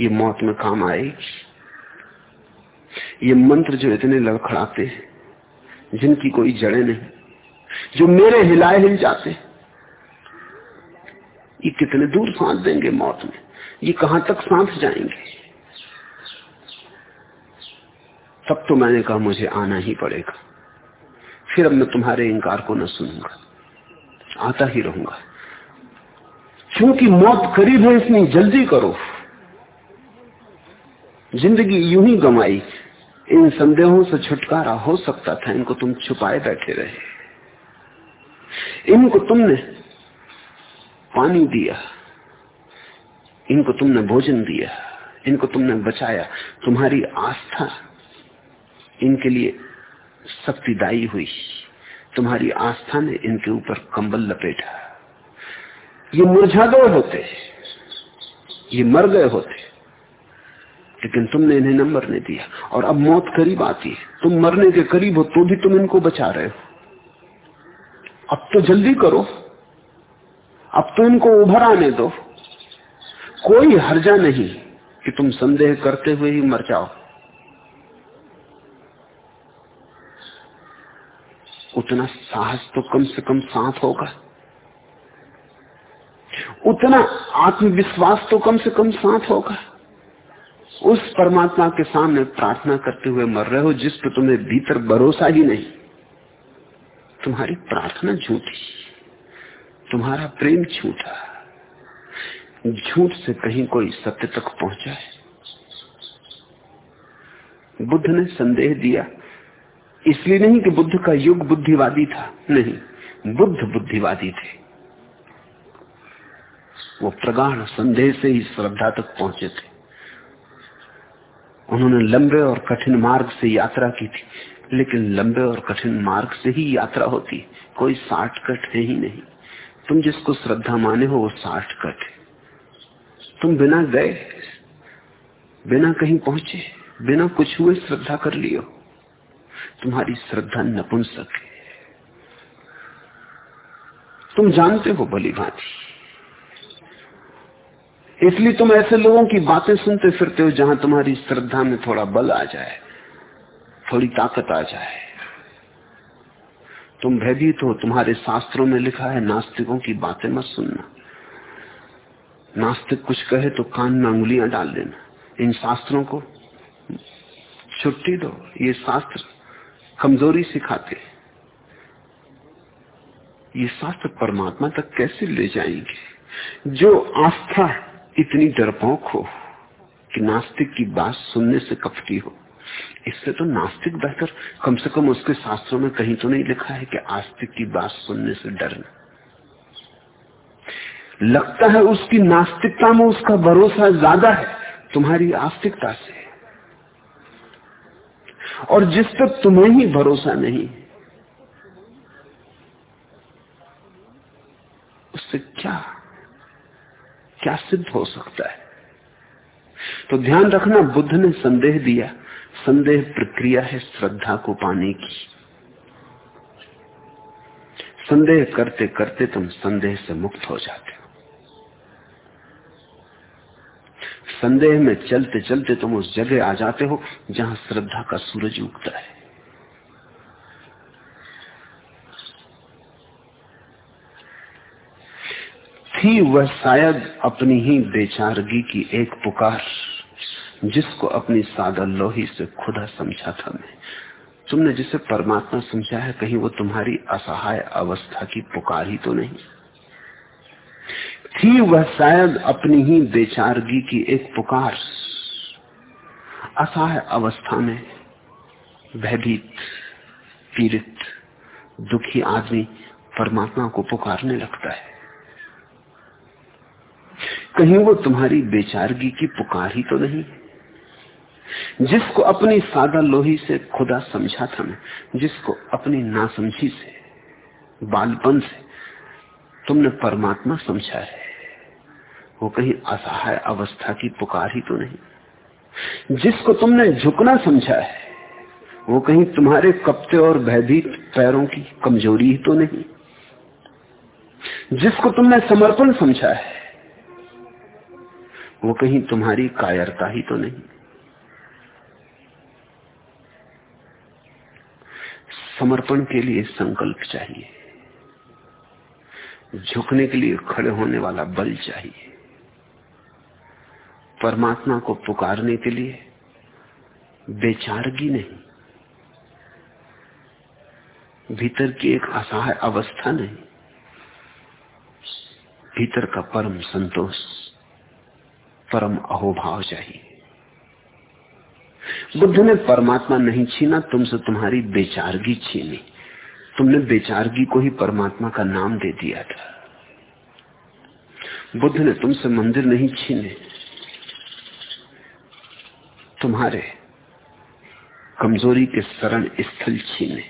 ये मौत में काम आएगी। ये मंत्र जो इतने लड़खड़ाते हैं, जिनकी कोई जड़े नहीं, जो मेरे हिलाए हिल जाते ये कितने दूर सांस देंगे मौत में? ये कहाँ तक सांस जाएँगे? तब तो मैंने कहा, मुझे आना ही पड़ेगा। फिर अब मैं तुम्हारे इंकार को न सुनूँगा। आता ही रहूँगा। क्योंकि मौत करीब है, इसलिए जल्दी करो। ज़िंदगी यूँ ही गमाई इन संदेहों से छुटकारा हो सकता था, इनको तुम छुपाए बैठे रहे। इनको तुमने पानी दिया, इनको तुमने भोजन दिया, इनको तुमने बचाया। तुम्हारी आस्था इनके लिए शक्तिदायी हुई। तुम्हारी आस्था ने इनके ऊपर कंबल लपेटा। ये मुरझा गए होते, ये मर गए होते। लेकिन तुमने इन्हें न मरने दिया। और अब मौत करीब आती है। तुम मरने के करीब हो तो भी तुम इनको बचा रहे हो। अब तो जल्दी करो। अब तो इनको उभर आने दो। कोई हर्जा नहीं कि तुम संदेह करते हुए ही मर जाओ। उतना साहस तो कम से कम साथ होगा। उतना आत्मविश्वास तो कम से कम साथ होगा। उस परमात्मा के सामने प्रार्थना करते हुए मर रहे हो, जिस पर तुम्हें भीतर भरोसा ही नहीं। तुम्हारी प्रार्थना झूठी तुम्हारा प्रेम झूठा झूठ से कहीं कोई सत्य तक पहुँचा है। बुद्ध ने संदेह दिया। इसलिए नहीं कि बुद्ध का युग बुद्धिवादी था। नहीं, बुद्ध बुद्धिवादी थे। वो प्रगाढ़ संदेह से ही श्रद्धा तक पहुँचे थे। उन्होंने लंबे और कठिन मार्ग से यात्रा की थी, लेकिन लंबे और कठिन मार्ग से ही यात्रा होती। कोई कट है ही नहीं। तुम जिसको श्रद्धा माने हो, वो कट है। तुम बिना गए, बिना कहीं पहुँचे, बिना कुछ हुए श्रद्धा कर लियो। तुम्हारी श्रद्धा नपुंसक है। तुम जानते हो भली भांति इसलिए तुम ऐसे लोगों की बातें सुनते फिरते हो जहाँ तुम्हारी श्रद्धा में थोड़ा बल आ जाए, थोड़ी ताकत आ जाए। तुम भयभीत हो, तुम्हारे शास्त्रों में लिखा है, नास्तिकों की बातें मत सुनना। नास्तिक कुछ कहे तो कान में अंगुलियाँ डाल देना। इन शास्त्रों को छुट्टी दो, ये शास्त्र कमज़ोरी सिखाते। ये शास्त्र परमात्मा तक कैसे ले जाएँगे? जो आस्था इतनी डरपोक हो कि नास्तिक की बात सुनने से कपटी हो। इससे तो नास्तिक बेहतर। कम से कम उसके शास्त्रों में कहीं तो नहीं लिखा है कि आस्तिक की बात सुनने से डरना लगता है उसकी नास्तिकता में उसका भरोसा ज़्यादा है। तुम्हारी आस्तिकता से। और जिस तक तुम्हें ही भरोसा नहीं, उससे क्या क्या सिद्ध हो सकता है? तो ध्यान रखना, बुद्ध ने संदेह दिया। संदेह प्रक्रिया है श्रद्धा को पाने की। संदेह करते करते तुम संदेह से मुक्त हो जाते हो। संदेह में चलते चलते तुम उस जगह आ जाते हो जहाँ श्रद्धा का सूरज उगता है। थी, वह शायद अपनी ही बेचारगी की एक पुकार, जिसको अपनी सादा लोही से खुदा समझा था मैं। तुमने जिसे परमात्मा समझा है, कहीं वो तुम्हारी असहाय अवस्था की पुकार ही तो नहीं। थी, वह शायद अपनी ही बेचारगी की एक पुकार, असहाय अवस्था में भयभीत, पीड़ित, दुखी आदमी परमात्मा को पुकारने लगता है। कहीं वो तुम्हारी बेचारगी की पुकार ही तो नहीं जिसको अपनी सादा लोही से खुदा समझा था मैं, जिसको अपनी नासमझी से, बालपन से तुमने परमात्मा समझा है, वो कहीं असहाय अवस्था की पुकार ही तो नहीं। जिसको तुमने झुकना समझा है, वो कहीं तुम्हारे कपते और भयभीत पैरों की कमज़ोरी ही तो नहीं। जिसको तुमने समर्पण समझा है वो कहीं तुम्हारी कायरता ही तो नहीं। समर्पण के लिए संकल्प चाहिए। झुकने के लिए खड़े होने वाला बल चाहिए। परमात्मा को पुकारने के लिए बेचारगी नहीं। भीतर की एक असहाय अवस्था नहीं। भीतर का परम संतोष। परम अहोभाव चाहिए। बुद्ध ने परमात्मा नहीं छीना, तुमसे तुम्हारी बेचारगी छीनी। तुमने बेचारगी को ही परमात्मा का नाम दे दिया था। बुद्ध ने तुमसे मंदिर नहीं छीने। तुम्हारे कमज़ोरी के शरण स्थल छीने।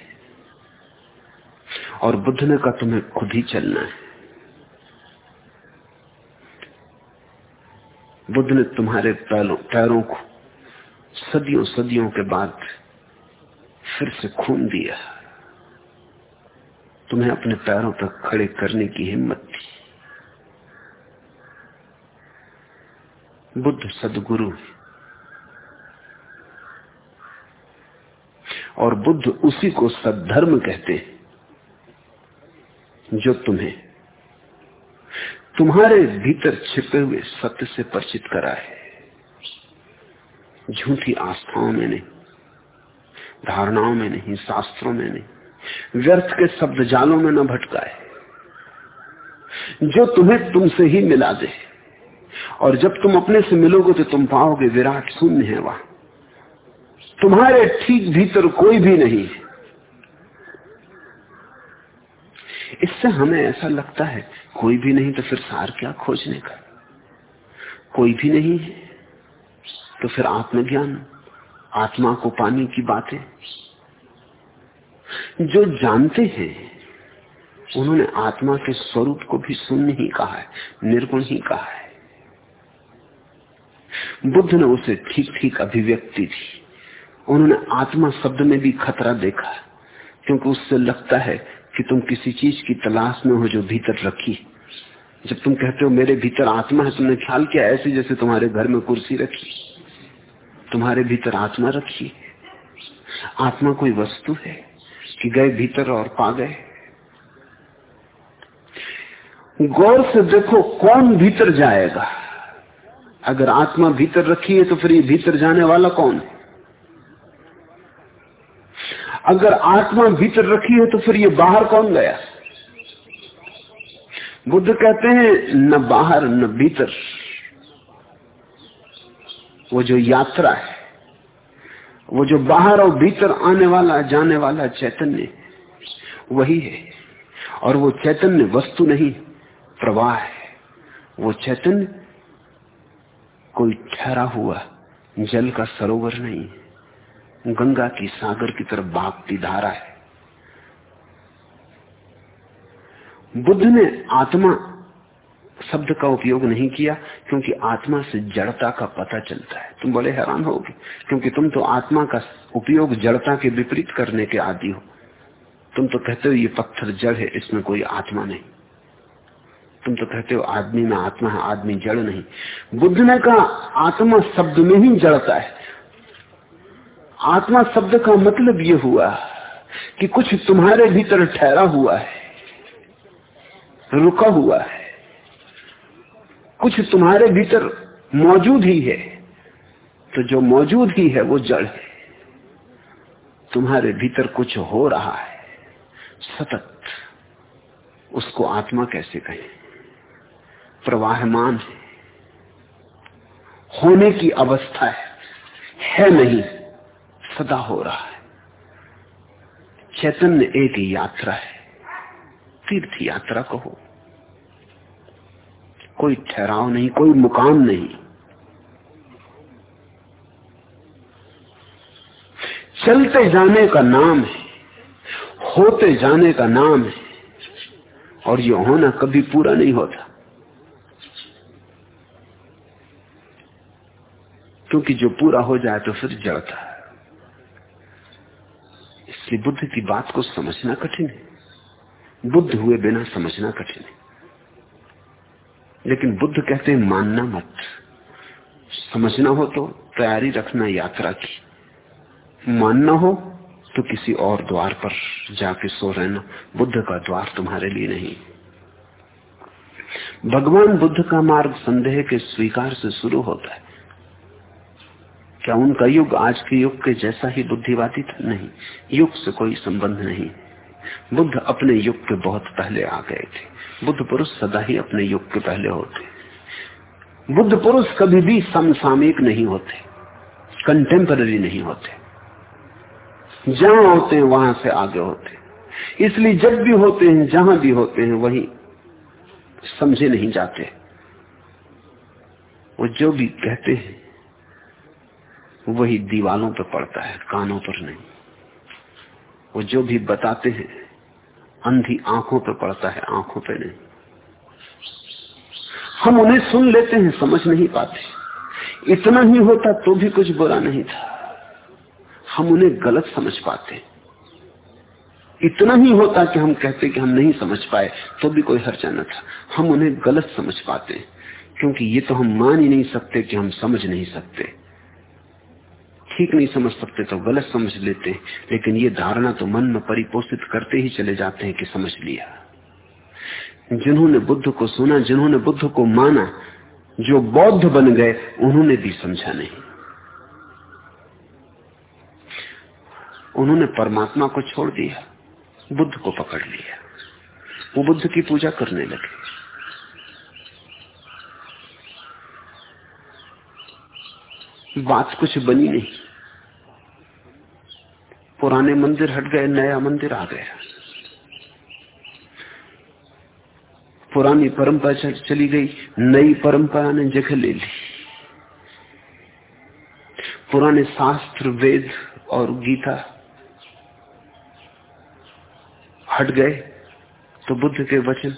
और बुद्ध ने कहा, तुम्हें खुद ही चलना है। बुद्ध ने तुम्हारे पैरों को सदियों सदियों के बाद फिर से खून दिया। तुम्हें अपने पैरों पर खड़े करने की हिम्मत थी। बुद्ध सदगुरु और बुद्ध उसी को सद्धर्म कहते हैं जो तुम्हें तुम्हारे भीतर छिपे हुए सत्य से परिचित करा है। झूठी आस्थाओं में नहीं, धारणाओं में नहीं, शास्त्रों में नहीं, व्यर्थ के शब्द जालों में न भटकाए। जो तुम्हें तुमसे ही मिला दे, और जब तुम अपने से मिलोगे तो तुम पाओगे विराट शून्य है वहाँ। तुम्हारे ठीक भीतर कोई भी नहीं है। इससे हमें ऐसा लगता है, कोई भी नहीं तो फिर सार क्या खोजने का? कोई भी नहीं है तो फिर आत्मज्ञान, आत्मा को पाने की बातें। जो जानते हैं, उन्होंने आत्मा के स्वरूप को भी शून्य ही कहा है, निर्गुण ही कहा है। बुद्ध ने उसे ठीक ठीक अभिव्यक्ति दी। उन्होंने आत्मा शब्द में भी खतरा देखा, क्योंकि उससे लगता है कि तुम किसी चीज़ की तलाश में हो जो भीतर रखी। जब तुम कहते हो, मेरे भीतर आत्मा है, तुमने ख्याल किया ऐसे जैसे तुम्हारे घर में कुर्सी रखी। तुम्हारे भीतर आत्मा रखी। आत्मा कोई वस्तु है कि गए भीतर और पा गए। गौर से देखो कौन भीतर जाएगा। अगर आत्मा भीतर रखी है तो फिर ये भीतर जाने वाला कौन है? अगर आत्मा भीतर रखी है तो फिर ये बाहर कौन गया? बुद्ध कहते हैं, न बाहर, न भीतर। वो जो यात्रा है, वो जो बाहर और भीतर आने वाला, जाने वाला चैतन्य, वही है। और वो चैतन्य वस्तु नहीं, प्रवाह है। वो चैतन्य कोई ठहरा हुआ, जल का सरोवर नहीं। है गंगा की सागर की तरफ़ भागती धारा है। बुद्ध ने आत्मा शब्द का उपयोग नहीं किया, क्योंकि आत्मा से जड़ता का पता चलता है। तुम बड़े हैरान होगे, क्योंकि तुम तो आत्मा का उपयोग जड़ता के विपरीत करने के आदि हो। तुम तो कहते हो, ये पत्थर जड़ है, इसमें कोई आत्मा नहीं। तुम तो कहते हो, आदमी में आत्मा है, आदमी जड़ नहीं। बुद्ध ने कहा, आत्मा शब्द में ही जड़ता है। आत्मा शब्द का मतलब ये हुआ कि कुछ तुम्हारे भीतर ठहरा हुआ है, रुका हुआ है। कुछ तुम्हारे भीतर मौजूद ही है तो जो मौजूद ही है वो जड़ है। तुम्हारे भीतर कुछ हो रहा है, सतत, उसको आत्मा कैसे कहें? प्रवाहमान है, होने की अवस्था है है नहीं। सदा हो रहा है। चैतन्य एक यात्रा है। तीर्थ यात्रा कहो। कोई ठहराव नहीं, कोई मुकाम नहीं। चलते जाने का नाम है, होते जाने का नाम है, और ये होना कभी पूरा नहीं होता। क्योंकि जो पूरा हो जाए तो फिर जड़ता है। इसलिए बुद्ध की बात को समझना कठिन है। बुद्ध हुए बिना समझना कठिन है। लेकिन बुद्ध कहते हैं, मानना मत। समझना हो तो तैयारी रखना, यात्रा की। मानना हो तो किसी और द्वार पर जाके सो रहना। बुद्ध का द्वार तुम्हारे लिए नहीं। भगवान बुद्ध का मार्ग संदेह के स्वीकार से शुरू होता है। क्या उनका युग आज के युग के जैसा ही बुद्धिवादी था नहीं, युग से कोई संबंध नहीं। बुद्ध अपने युग के बहुत पहले आ गए थे। बुद्ध पुरुष सदा ही अपने युग के पहले होते। बुद्ध पुरुष कभी भी समसामयिक नहीं होते कंटेम्पररी नहीं होते। जहाँ होते हैं, वहाँ से आगे होते। इसलिए जब भी होते हैं, जहाँ भी होते हैं, वही समझे नहीं जाते। वो जो भी कहते हैं वही दीवालों पर पड़ता है, कानों पर नहीं। वो जो भी बताते हैं, अंधी आँखों पर पड़ता है, आँखों पर नहीं। हम उन्हें सुन लेते हैं, समझ नहीं पाते। इतना ही होता तो भी कुछ बुरा नहीं था। हम उन्हें गलत समझ पाते। इतना ही होता कि हम कहते कि हम नहीं समझ पाए तो भी कोई हर्चा न था। हम उन्हें गलत समझ पाते, क्योंकि ये तो हम मान ही नहीं सकते कि हम समझ नहीं सकते। ठीक नहीं समझ सकते तो गलत समझ लेते लेकिन ये धारणा तो मन में परिपोषित करते ही चले जाते हैं कि समझ लिया। जिन्होंने बुद्ध को सुना, जिन्होंने बुद्ध को माना, जो बौद्ध बन गए, उन्होंने भी समझा नहीं। उन्होंने परमात्मा को छोड़ दिया, बुद्ध को पकड़ लिया। वो बुद्ध की पूजा करने लगे। बात कुछ बनी नहीं। पुराने मंदिर हट गए, नया मंदिर आ गया। पुरानी परंपरा चली गई, नई परंपरा ने जगह ले ली। पुराने शास्त्र, वेद और गीता हट गए तो बुद्ध के वचन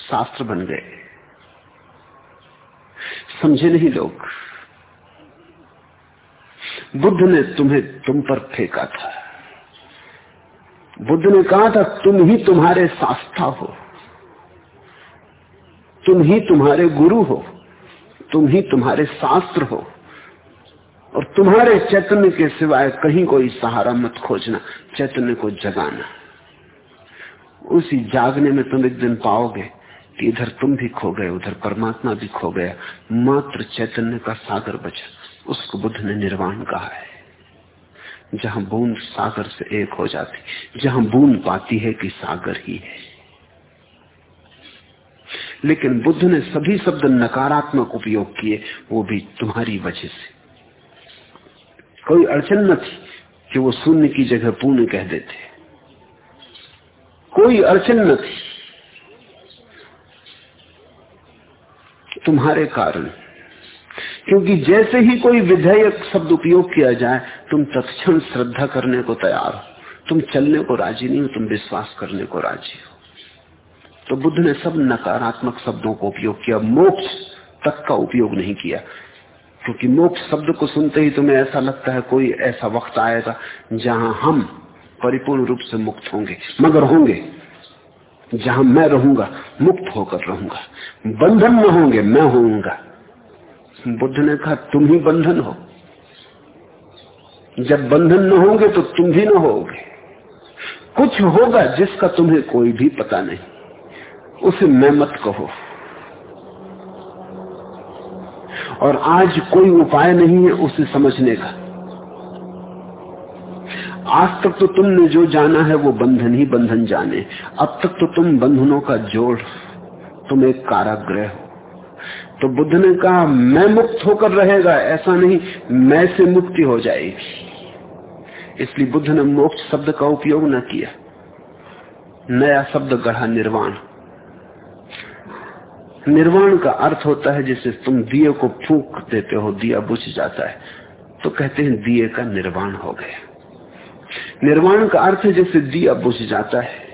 शास्त्र बन गए। समझे नहीं लोग। बुद्ध ने तुम्हें तुम पर फेंका था। बुद्ध ने कहा था, तुम ही तुम्हारे शास्त्रा हो। तुम ही तुम्हारे गुरु हो। तुम ही तुम्हारे शास्त्र हो। और तुम्हारे चैतन्य के सिवाय कहीं कोई सहारा मत खोजना, चैतन्य को जगाना। उसी जागने में तुम एक दिन पाओगे कि इधर तुम भी खो गए, उधर परमात्मा भी खो गया। मात्र चैतन्य का सागर बचा। उसको बुद्ध ने निर्वाण कहा है। जहाँ बूंद सागर से एक हो जाती, जहाँ बूंद पाती है कि सागर ही है। लेकिन बुद्ध ने सभी शब्द नकारात्मक उपयोग किए, वो भी तुम्हारी वजह से। कोई अड़चन न थी कि वो शून्य की जगह पूर्ण कह देते। कोई अड़चन न थी। तुम्हारे कारण क्योंकि जैसे ही कोई विधेयक शब्द उपयोग किया जाए, तुम तत्क्षण श्रद्धा करने को तैयार हो। तुम चलने को राज़ी नहीं हो, तुम विश्वास करने को राज़ी हो। तो बुद्ध ने सब नकारात्मक शब्दों को उपयोग किया, मोक्ष तक का उपयोग नहीं किया। क्योंकि मोक्ष शब्द को सुनते ही तुम्हें ऐसा लगता है कोई ऐसा वक्त आएगा जहाँ हम परिपूर्ण रूप से मुक्त होंगे। मगर होंगे, जहाँ मैं रहूँगा, मुक्त होकर रहूँगा। बंधन में होंगे, मैं होऊँगा। बुद्ध ने कहा, तुम ही बंधन हो। जब बंधन न होंगे तो तुम भी न होगे। कुछ होगा जिसका तुम्हें कोई भी पता नहीं। उसे मैं मत कहो। और आज कोई उपाय नहीं है उसे समझने का। आज तक तो तुमने जो जाना है वो बंधन ही बंधन जाने। अब तक तो तुम बंधनों का जोड़, तुम एक काराग्रह हो। तो बुद्ध ने कहा, मैं मुक्त होकर रहेगा, ऐसा नहीं, मैं से मुक्ति हो जाएगी. इसलिए बुद्ध ने मोक्ष शब्द का उपयोग न किया। नया शब्द गढ़ा निर्वाण। निर्वाण का अर्थ होता है जैसे तुम दिए को फूक देते हो, दिया बुझ जाता है। तो कहते हैं, दिए का निर्वाण हो गया। निर्वाण का अर्थ है जैसे दिया बुझ जाता है।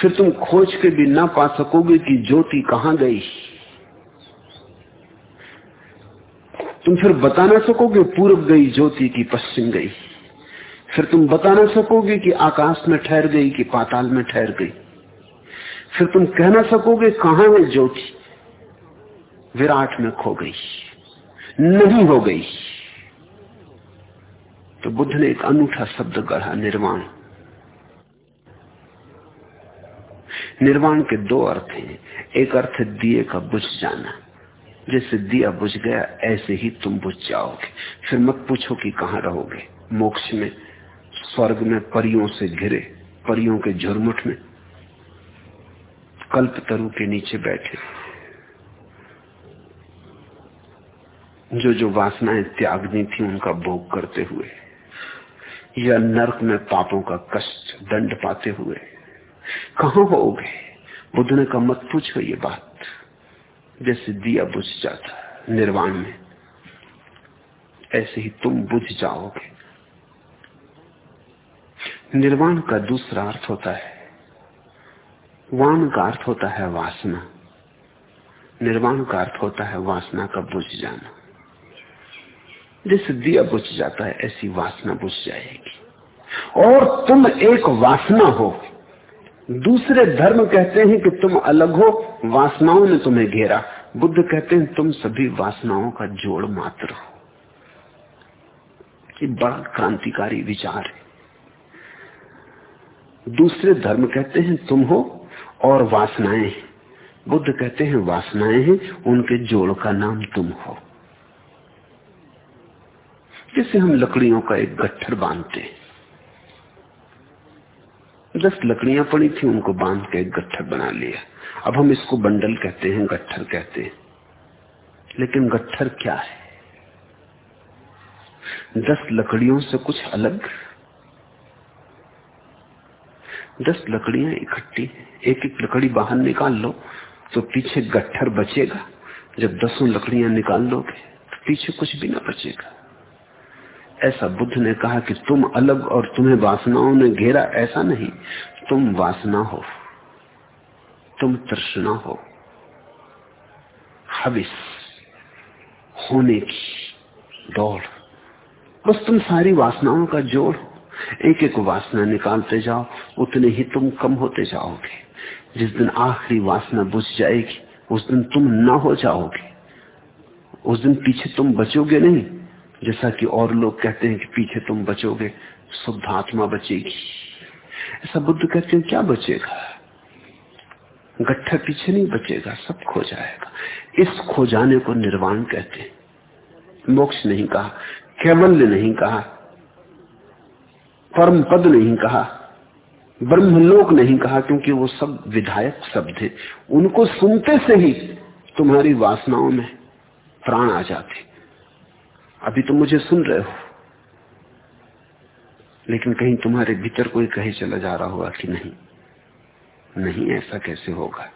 फिर तुम खोज के भी ना पा सकोगे कि ज्योति कहाँ गई। तुम फिर बता ना सकोगे पूर्व गई, ज्योति की पश्चिम गई। फिर तुम बता ना सकोगे कि आकाश में ठहर गई, कि पाताल में ठहर गई। फिर तुम कह ना सकोगे कहाँ है ज्योति? विराट में खो गई। नहीं हो गई। तो बुद्ध ने एक अनूठा शब्द गढ़ा, निर्वाण। निर्वाण के दो अर्थ हैं। एक अर्थ दिए का बुझ जाना। जैसे दिया बुझ गया, ऐसे ही तुम बुझ जाओगे। फिर मत पूछो कि कहाँ रहोगे। मोक्ष में, स्वर्ग में, परियों से घिरे, परियों के झुरमुट में। कल्प तरु के नीचे बैठे। जो जो वासनाएँ त्यागनी थी, उनका भोग करते हुए। या नरक में पापों का कष्ट दंड पाते हुए। कहा होगे? बुद्ध ने कहा, मत पूछो ये बात। जैसे दिया बुझ जाता निर्वाण में। ऐसे ही तुम बुझ जाओगे। निर्वाण का दूसरा अर्थ होता है, वाण का अर्थ होता है वासना। निर्वाण का अर्थ होता है वासना का बुझ जाना। जैसे दिया बुझ जाता है, ऐसी वासना बुझ जाएगी। और तुम एक वासना हो। दूसरे धर्म कहते हैं कि तुम अलग हो, वासनाओं ने तुम्हें घेरा। बुद्ध कहते हैं, तुम सभी वासनाओं का जोड़ मात्र हो। ये बड़ा क्रांतिकारी विचार है। दूसरे धर्म कहते हैं, तुम हो और वासनाएँ बुद्ध कहते हैं, वासनाएँ हैं, उनके जोड़ का नाम तुम हो। जैसे हम लकड़ियों का एक गट्ठर बांधते हैं। दस लकड़ियाँ पड़ी थी, उनको बाँध के एक गट्ठर बना लिया। अब हम इसको बंडल कहते हैं, गट्ठर कहते हैं। लेकिन गट्ठर क्या है? दस लकड़ियों से कुछ अलग? दस लकड़ियाँ इकट्ठी एक एक लकड़ी बाहर निकाल लो तो पीछे गट्ठर बचेगा। जब दसों लकड़ियाँ निकाल लोगे तो पीछे कुछ भी ना बचेगा। ऐसा बुद्ध ने कहा कि तुम अलग और तुम्हें वासनाओं ने घेरा, ऐसा नहीं। तुम वासना हो। तुम तृष्णा हो। हविस होने की दौड़। बस तुम सारी वासनाओं का जोड़। एक एक वासना निकालते जाओ, उतने ही तुम कम होते जाओगे। जिस दिन आखिरी वासना बुझ जाएगी, उस दिन तुम ना हो जाओगे। उस दिन पीछे तुम बचोगे नहीं। जैसा कि और लोग कहते हैं कि पीछे तुम बचोगे, शुद्ध आत्मा बचेगी। ऐसा बुद्ध कहते हैं, क्या बचेगा? गट्ठा पीछे नहीं बचेगा, सब खो जाएगा। इस खो जाने को निर्वाण कहते हैं। मोक्ष नहीं कहा कैवल्य नहीं कहा, परम पद नहीं कहा, ब्रह्मलोक नहीं कहा, क्योंकि वो सब विधायक शब्द है। उनको सुनते से ही तुम्हारी वासनाओं में प्राण आ जाते अभी तुम मुझे सुन रहे हो। लेकिन कहीं तुम्हारे भीतर कोई कहे चला जा रहा होगा कि नहीं? नहीं, ऐसा कैसे होगा?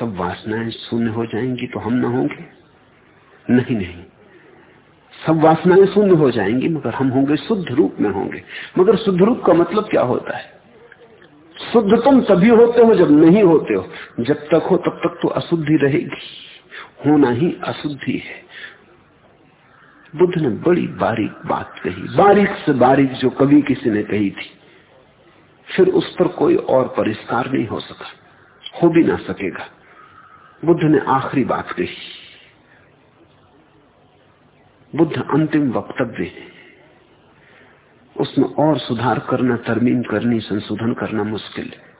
सब वासनाएँ शून्य हो जाएँगी तो हम ना होंगे? नहीं नहीं। सब वासनाएँ शून्य हो जाएँगी, मगर हम होंगे शुद्ध रूप में होंगे। मगर शुद्ध रूप का मतलब क्या होता है? शुद्ध तुम तभी होते हो जब नहीं होते हो। जब तक हो तब तक तो अशुद्धि रहेगी। होना ही अशुद्धि है। बुद्ध ने बड़ी बारीक बात कही। बारीक से बारीक जो कभी किसी ने कही थी। फिर उस पर कोई और परिष्कार नहीं हो सका। हो भी ना सकेगा। बुद्ध ने आखिरी बात कही। बुद्ध अंतिम वक्तव्य है। उसमें और सुधार करना, तरमीम करनी, संशोधन करना मुश्किल है।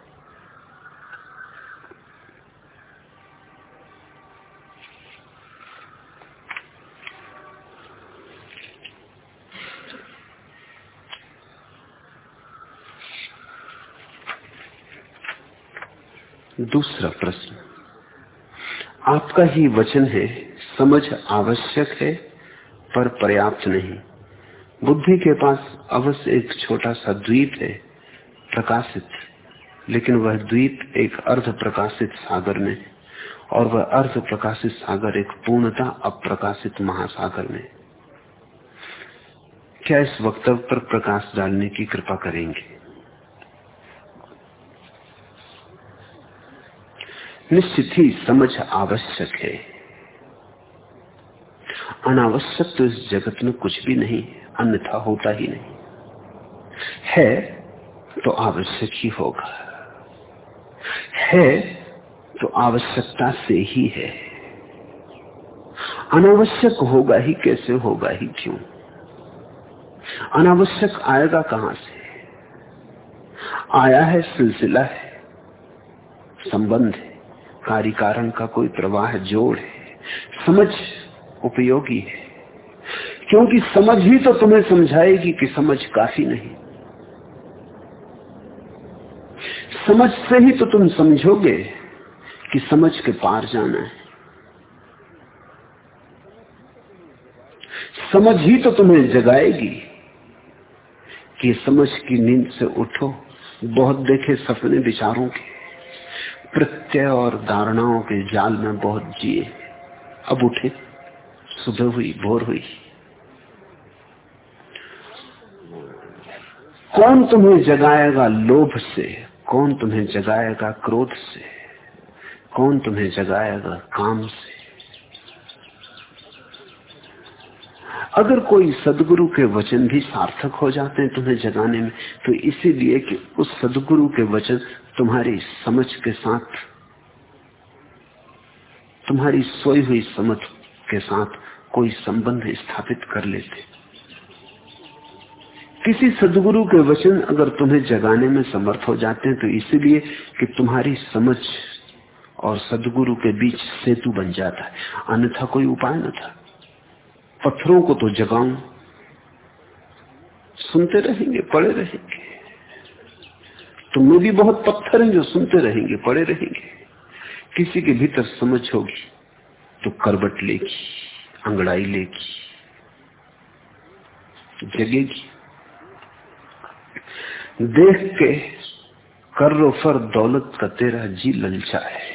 दूसरा प्रश्न। आपका ही वचन है, समझ आवश्यक है, पर पर्याप्त नहीं। बुद्धि के पास अवश्य एक छोटा सा द्वीप है, प्रकाशित, लेकिन वह द्वीप एक अर्ध प्रकाशित सागर में और वह अर्ध प्रकाशित सागर एक पूर्णता अप्रकाशित महासागर में क्या इस वक्तव्य पर प्रकाश डालने की कृपा करेंगे? निश्चित ही समझ आवश्यक है। अनावश्यक तो इस जगत में कुछ भी नहीं, अन्यथा होता ही नहीं। है तो आवश्यक ही होगा। है तो आवश्यकता से ही है। अनावश्यक होगा ही कैसे, होगा ही क्यों? अनावश्यक आएगा कहाँ से? आया है, सिलसिला है, संबंध है। कार्य कारण का कोई प्रवाह जोड़ है। समझ उपयोगी है। क्योंकि समझ ही तो तुम्हें समझाएगी कि समझ काफ़ी नहीं। समझ से ही तो तुम समझोगे कि समझ के पार जाना है। समझ ही तो तुम्हें जगाएगी कि समझ की नींद से उठो, बहुत देखे सपने विचारों के। प्रत्यय और धारणाओं के जाल में बहुत जिए। अब उठे, सुबह हुई, भोर हुई। कौन तुम्हें जगाएगा लोभ से? कौन तुम्हें जगाएगा क्रोध से? कौन तुम्हें जगाएगा काम से? अगर कोई सदगुरु के वचन भी सार्थक हो जाते हैं तुम्हें जगाने में तो इसीलिए कि उस सदगुरु के वचन तुम्हारी समझ के साथ, तुम्हारी सोई हुई समझ के साथ कोई संबंध स्थापित कर लेते। किसी सदगुरु के वचन अगर तुम्हें जगाने में समर्थ हो जाते हैं तो इसीलिए कि तुम्हारी समझ और सदगुरु के बीच सेतु बन जाता है। अन्यथा कोई उपाय न था। पत्थरों को तो जगाऊं। सुनते रहेंगे पड़े रहेंगे। तुमने भी बहुत पत्थर हैं जो सुनते रहेंगे पड़े रहेंगे। किसी के भीतर समझ होगी तो करबट लेगी, अंगड़ाई लेगी, जगेगी। देख के कर्रो फर दौलत का तेरा जी ललचा है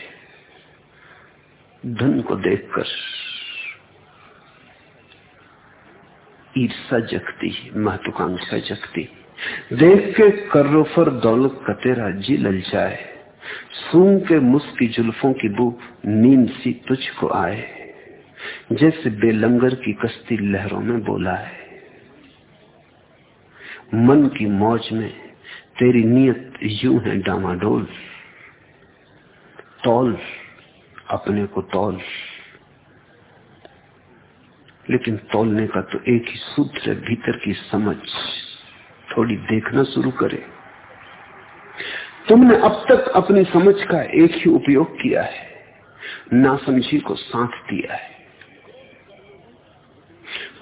धन को देखकर ईर्षा जगती महत्वाकांक्षा जगती देख के कर्रोफर दौलत का तेरा जी ललचाए सूंग के मुस्की जुल्फों की बू नींद सी तुझको आए। जैसे बेलंगर की कश्ती लहरों में बोला है मन की मौज में तेरी नियत यू है डामाडोल। तौल, अपने को तौल। लेकिन तोलने का तो एक ही सूत्र है, भीतर की समझ। थोड़ी देखना शुरू करे। तुमने अब तक अपनी समझ का एक ही उपयोग किया है। नासमझी को साथ दिया है।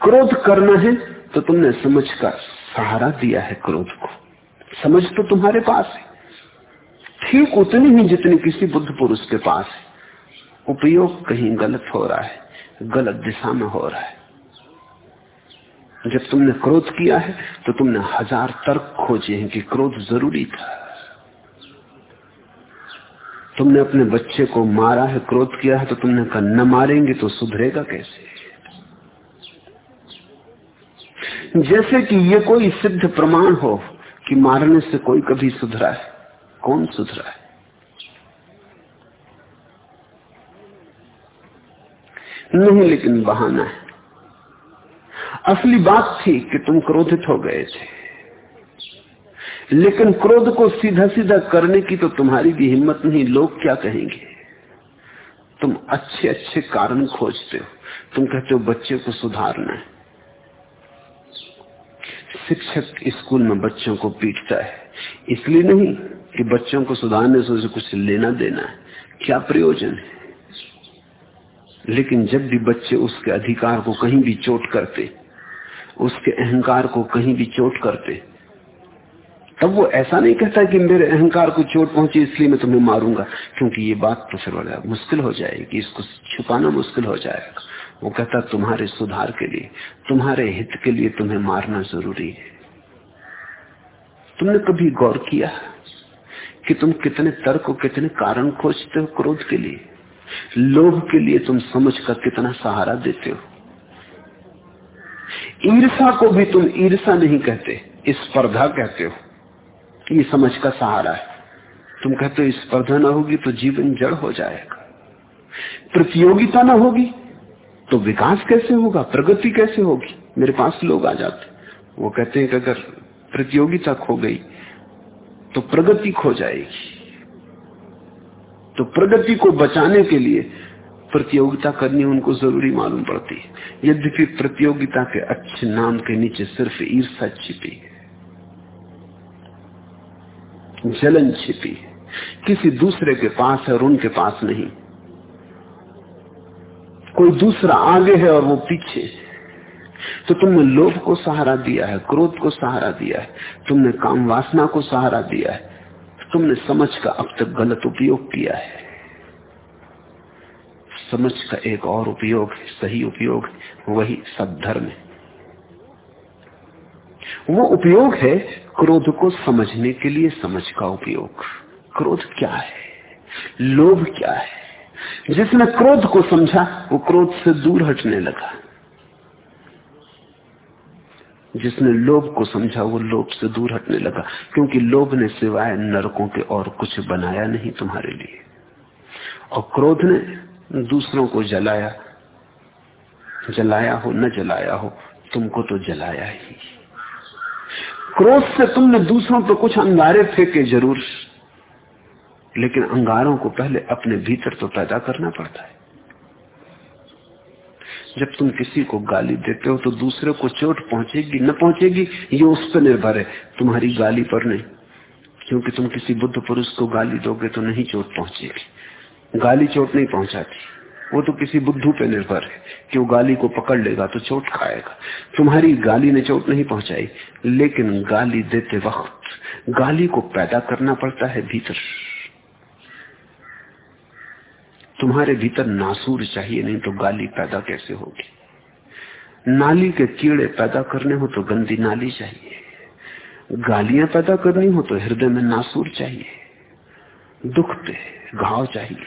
क्रोध करना है तो तुमने समझ का सहारा दिया है क्रोध को। समझ तो तुम्हारे पास है। ठीक उतनी ही जितनी किसी बुद्ध पुरुष के पास है। उपयोग कहीं गलत हो रहा है। गलत दिशा में हो रहा है। जब तुमने क्रोध किया है तो तुमने हज़ार तर्क खोजे हैं कि क्रोध ज़रूरी था। तुमने अपने बच्चे को मारा है, क्रोध किया है तो तुमने कहा, न मारेंगे तो सुधरेगा कैसे? जैसे कि ये कोई सिद्ध प्रमाण हो कि मारने से कोई कभी सुधरा है। कौन सुधरा है? नहीं, लेकिन बहाना है। असली बात थी कि तुम क्रोधित हो गए थे। लेकिन क्रोध को सीधा सीधा करने की तो तुम्हारी भी हिम्मत नहीं, लोग क्या कहेंगे? तुम अच्छे अच्छे कारण खोजते हो। तुम कहते हो, बच्चे को सुधारना है। शिक्षक स्कूल में बच्चों को पीटता है। इसलिए नहीं कि बच्चों को सुधारने से उसे कुछ लेना देना है। क्या प्रयोजन है? लेकिन जब भी बच्चे उसके अधिकार को कहीं भी चोट करते, उसके अहंकार को कहीं भी चोट करते, तब वो ऐसा नहीं कहता कि मेरे अहंकार को चोट पहुँची, इसलिए मैं तुम्हें मारूँगा। क्योंकि ये बात तो फिर मुश्किल हो जाएगी, इसको छुपाना मुश्किल हो जाएगा। वो कहता, तुम्हारे सुधार के लिए, तुम्हारे हित के लिए तुम्हें मारना ज़रूरी है। तुमने कभी गौर किया कि तुम कितने तर्क कितने कारण खोजते हो क्रोध के लिए? लोभ के लिए तुम समझ का कितना सहारा देते हो। ईर्षा को भी तुम ईर्षा नहीं कहते, स्पर्धा कहते हो। ये समझ का सहारा है। तुम कहते हो, स्पर्धा ना होगी तो जीवन जड़ हो जाएगा। प्रतियोगिता ना होगी तो विकास कैसे होगा, प्रगति कैसे होगी? मेरे पास लोग आ जाते वो कहते हैं कि अगर प्रतियोगिता खो गई तो प्रगति खो जाएगी। तो प्रगति को बचाने के लिए प्रतियोगिता करनी उनको ज़रूरी मालूम पड़ती है। यद्यपि प्रतियोगिता के अच्छे नाम के नीचे सिर्फ़ ईर्षा छिपी जलन छिपी किसी दूसरे के पास है और उनके पास नहीं। कोई दूसरा आगे है और वो पीछे तो तुमने लोभ को सहारा दिया है, क्रोध को सहारा दिया है, तुमने काम वासना को सहारा दिया है तुमने समझ का अब तक गलत उपयोग किया है। समझ का एक और उपयोग सही उपयोग वही सदधर्म है। वो उपयोग है क्रोध को समझने के लिए समझ का उपयोग। क्रोध क्या है? लोभ क्या है? जिसने क्रोध को समझा, वो क्रोध से दूर हटने लगा। जिसने लोभ को समझा, वो लोभ से दूर हटने लगा। क्योंकि लोभ ने सिवाय नरकों के और कुछ बनाया नहीं तुम्हारे लिए। और क्रोध ने दूसरों को जलाया। जलाया हो, न जलाया हो, तुमको तो जलाया ही। क्रोध से तुमने दूसरों पर कुछ अंगारे फेंके ज़रूर। लेकिन अंगारों को पहले अपने भीतर तो पैदा करना पड़ता है। जब तुम किसी को गाली देते हो तो दूसरे को चोट पहुंचेगी, न पहुंचेगी, ये उस पर निर्भर है। तुम्हारी गाली पर नहीं। क्योंकि तुम किसी बुद्ध पुरुष को गाली दोगे तो नहीं चोट पहुंचेगी। गाली चोट नहीं पहुंचाती। वो तो किसी बुद्धू पे निर्भर है कि वो गाली को पकड़ लेगा तो चोट खाएगा। तुम्हारी गाली ने चोट नहीं पहुंचाई, लेकिन गाली देते वक्त गाली को पैदा करना पड़ता है भीतर। तुम्हारे भीतर नासूर चाहिए, नहीं तो गाली पैदा कैसे होगी? नाली के कीड़े पैदा करने हो तो गंदी नाली चाहिए। गालियाँ पैदा करनी हो तो हृदय में नासूर चाहिए। दुख पे घाव चाहिए,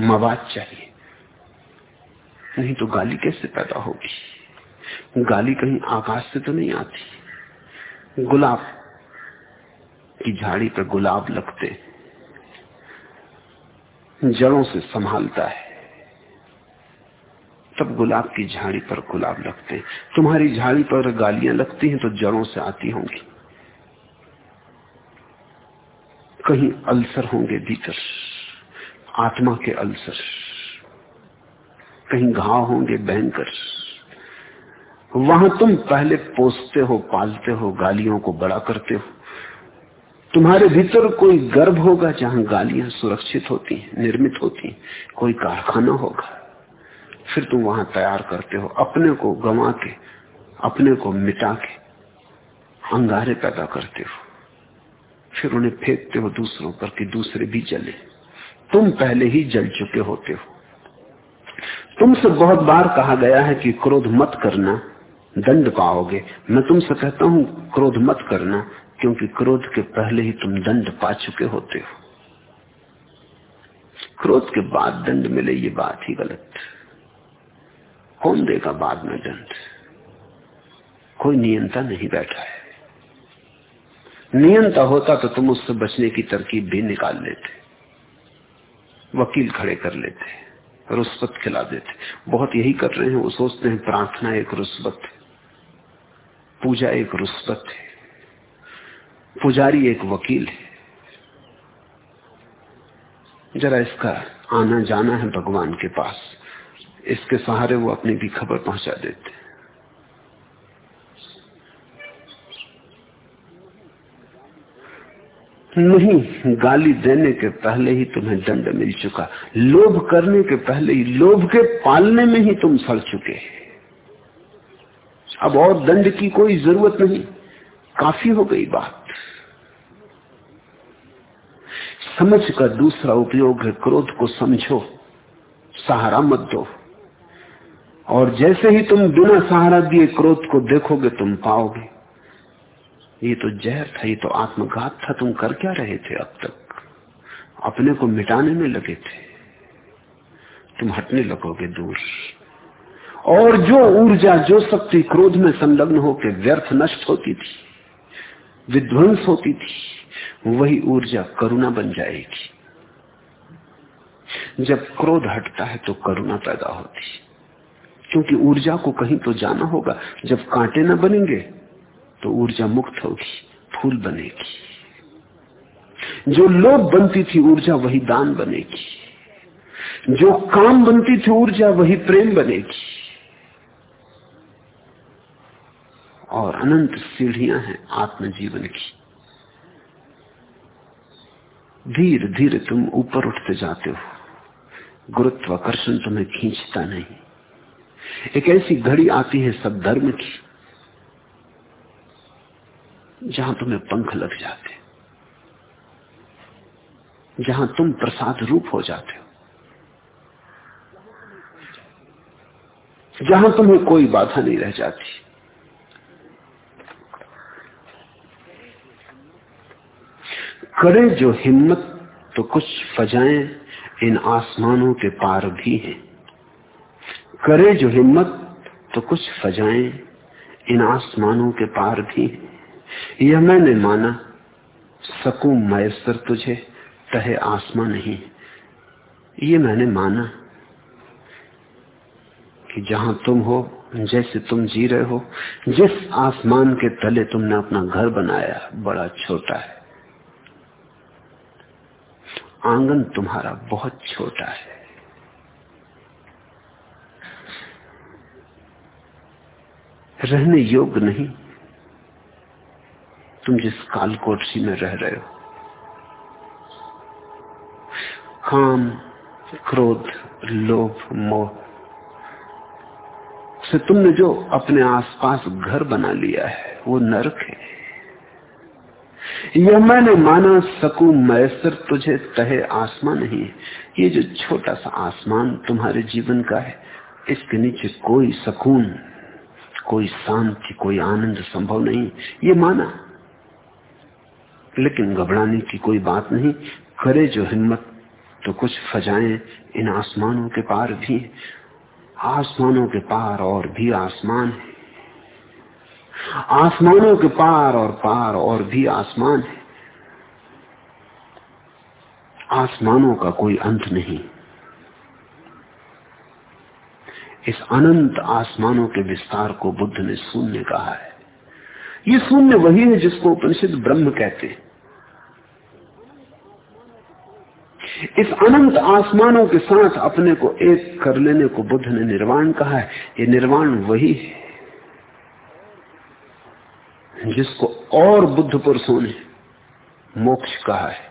मवाद चाहिए। नहीं तो गाली कैसे पैदा होगी? गाली कहीं आकाश से तो नहीं आती। गुलाब की झाड़ी पर गुलाब लगते हैं जड़ों से संभालता है। तब गुलाब की झाड़ी पर गुलाब लगते हैं। तुम्हारी झाड़ी पर गालियाँ लगती हैं तो जड़ों से आती होंगी। कहीं अल्सर होंगे भीतर, आत्मा के अल्सर। कहीं घाव होंगे भयंकर। वहाँ तुम पहले पोसते हो, पालते हो, गालियों को बड़ा करते हो। तुम्हारे भीतर कोई गर्भ होगा जहाँ गालियाँ सुरक्षित होती हैं, निर्मित होती हैं, कोई कारखाना होगा। फिर तुम वहाँ तैयार करते हो, अपने को गंवा के, अपने को मिटा के, अंगारे पैदा करते हो। फिर उन्हें फेंकते हो दूसरों पर कि दूसरे भी जले। तुम पहले ही जल चुके होते हो। तुमसे बहुत बार कहा गया है कि क्रोध मत करना, दंड पाओगे। मैं तुमसे कहता हूँ, क्रोध मत करना क्योंकि क्रोध के पहले ही तुम दंड पा चुके होते हो। क्रोध के बाद दंड मिले, ये बात ही गलत। कौन देगा बाद में दंड? कोई नियंता नहीं बैठा है। नियंता होता तो तुम उससे बचने की तरकीब भी निकाल लेते। वकील खड़े कर लेते, रुस्वत खिला देते। बहुत यही कर रहे हैं, वो सोचते हैं प्रार्थना एक रुस्वत, पूजा एक रुस्वत है। पुजारी एक वकील है। जरा इसका आना जाना है भगवान के पास। इसके सहारे वो अपनी भी खबर पहुँचा देते नहीं, गाली देने के पहले ही तुम्हें दंड मिल चुका। लोभ करने के पहले ही, लोभ के पालने में ही तुम सड़ चुके अब और दंड की कोई ज़रूरत नहीं। काफ़ी हो गई बात। समझ का दूसरा उपयोग है क्रोध को समझो, सहारा मत दो। और जैसे ही तुम बिना सहारा दिए क्रोध को देखोगे, तुम पाओगे। ये तो जहर था, ये तो आत्मघात था, तुम कर क्या रहे थे अब तक? अपने को मिटाने में लगे थे। तुम हटने लगोगे दूर। और जो ऊर्जा, जो शक्ति क्रोध में संलग्न होकर व्यर्थ नष्ट होती थी, विध्वंस होती थी वही ऊर्जा करुणा बन जाएगी। जब क्रोध हटता है तो करुणा पैदा होती क्योंकि ऊर्जा को कहीं तो जाना होगा। जब कांटे न बनेंगे तो ऊर्जा मुक्त होगी, फूल बनेगी। जो लोभ बनती थी ऊर्जा वही दान बनेगी। जो काम बनती थी ऊर्जा वही प्रेम बनेगी। और अनंत सीढ़ियाँ हैं आत्मजीवन की। धीरे धीरे तुम ऊपर उठते जाते हो। गुरुत्वाकर्षण तुम्हें खींचता नहीं। एक ऐसी घड़ी आती है सब धर्म की, जहाँ तुम्हें पंख लग जाते जहाँ तुम प्रसाद रूप हो जाते हो। जहाँ तुम्हें कोई बाधा नहीं रह जाती। करे जो हिम्मत तो कुछ फजाएँ इन आसमानों के पार भी हैं। करे जो हिम्मत तो कुछ फजाएँ इन आसमानों के पार भी हैं। यह मैंने माना, सकू मयसर तुझे, तहे आसमान नहीं। ये मैंने माना कि जहाँ तुम हो, जैसे तुम जी रहे हो, जिस आसमान के तले तुमने अपना घर बनाया, बड़ा छोटा है। आँगन तुम्हारा बहुत छोटा है। रहने योग्य नहीं। तुम जिस कालकोटसी में रह रहे हो। काम, क्रोध, लोभ, मोह से तुमने जो अपने आसपास घर बना लिया है, वो नरक है। यह मैंने माना सकू मैसर, तुझे तहे आसमान नहीं है। ये जो छोटा सा आसमान तुम्हारे जीवन का है, इसके नीचे कोई सकून, कोई शांति, कोई आनंद संभव नहीं। ये माना। लेकिन घबराने की कोई बात नहीं। करे जो हिम्मत तो कुछ फजाएँ इन आसमानों के पार भी आसमानों के पार और भी आसमान है। आसमानों के पार और पार और भी आसमान है। आसमानों का कोई अंत नहीं। इस अनंत आसमानों के विस्तार को बुद्ध ने शून्य कहा है। ये शून्य वही है जिसको उपनिषद ब्रह्म कहते इस अनंत आसमानों के साथ अपने को एक कर लेने को बुद्ध ने निर्वाण कहा है। ये निर्वाण वही है। जिसको और बुद्ध पुरुषों ने मोक्ष कहा है?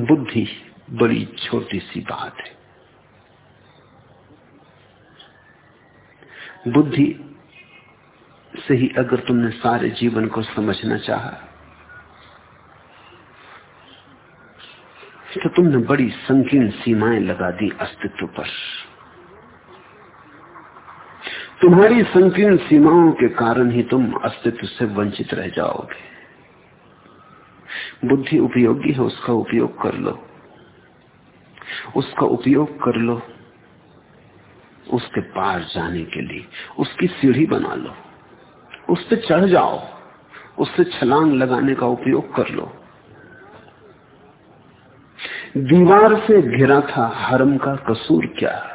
बुद्धि बड़ी छोटी सी बात है। बुद्धि से ही अगर तुमने सारे जीवन को समझना चाहा तो तुमने बड़ी संकीर्ण सीमाएँ लगा दी अस्तित्व पर। तुम्हारी संकीर्ण सीमाओं के कारण ही तुम अस्तित्व से वंचित रह जाओगे। बुद्धि उपयोगी है, उसका उपयोग कर लो। उसका उपयोग कर लो उसके पार जाने के लिए। उसकी सीढ़ी बना लो। उस पर चढ़ जाओ। उससे छलांग लगाने का उपयोग कर लो। दीवार से घिरा था हरम का कसूर क्या? है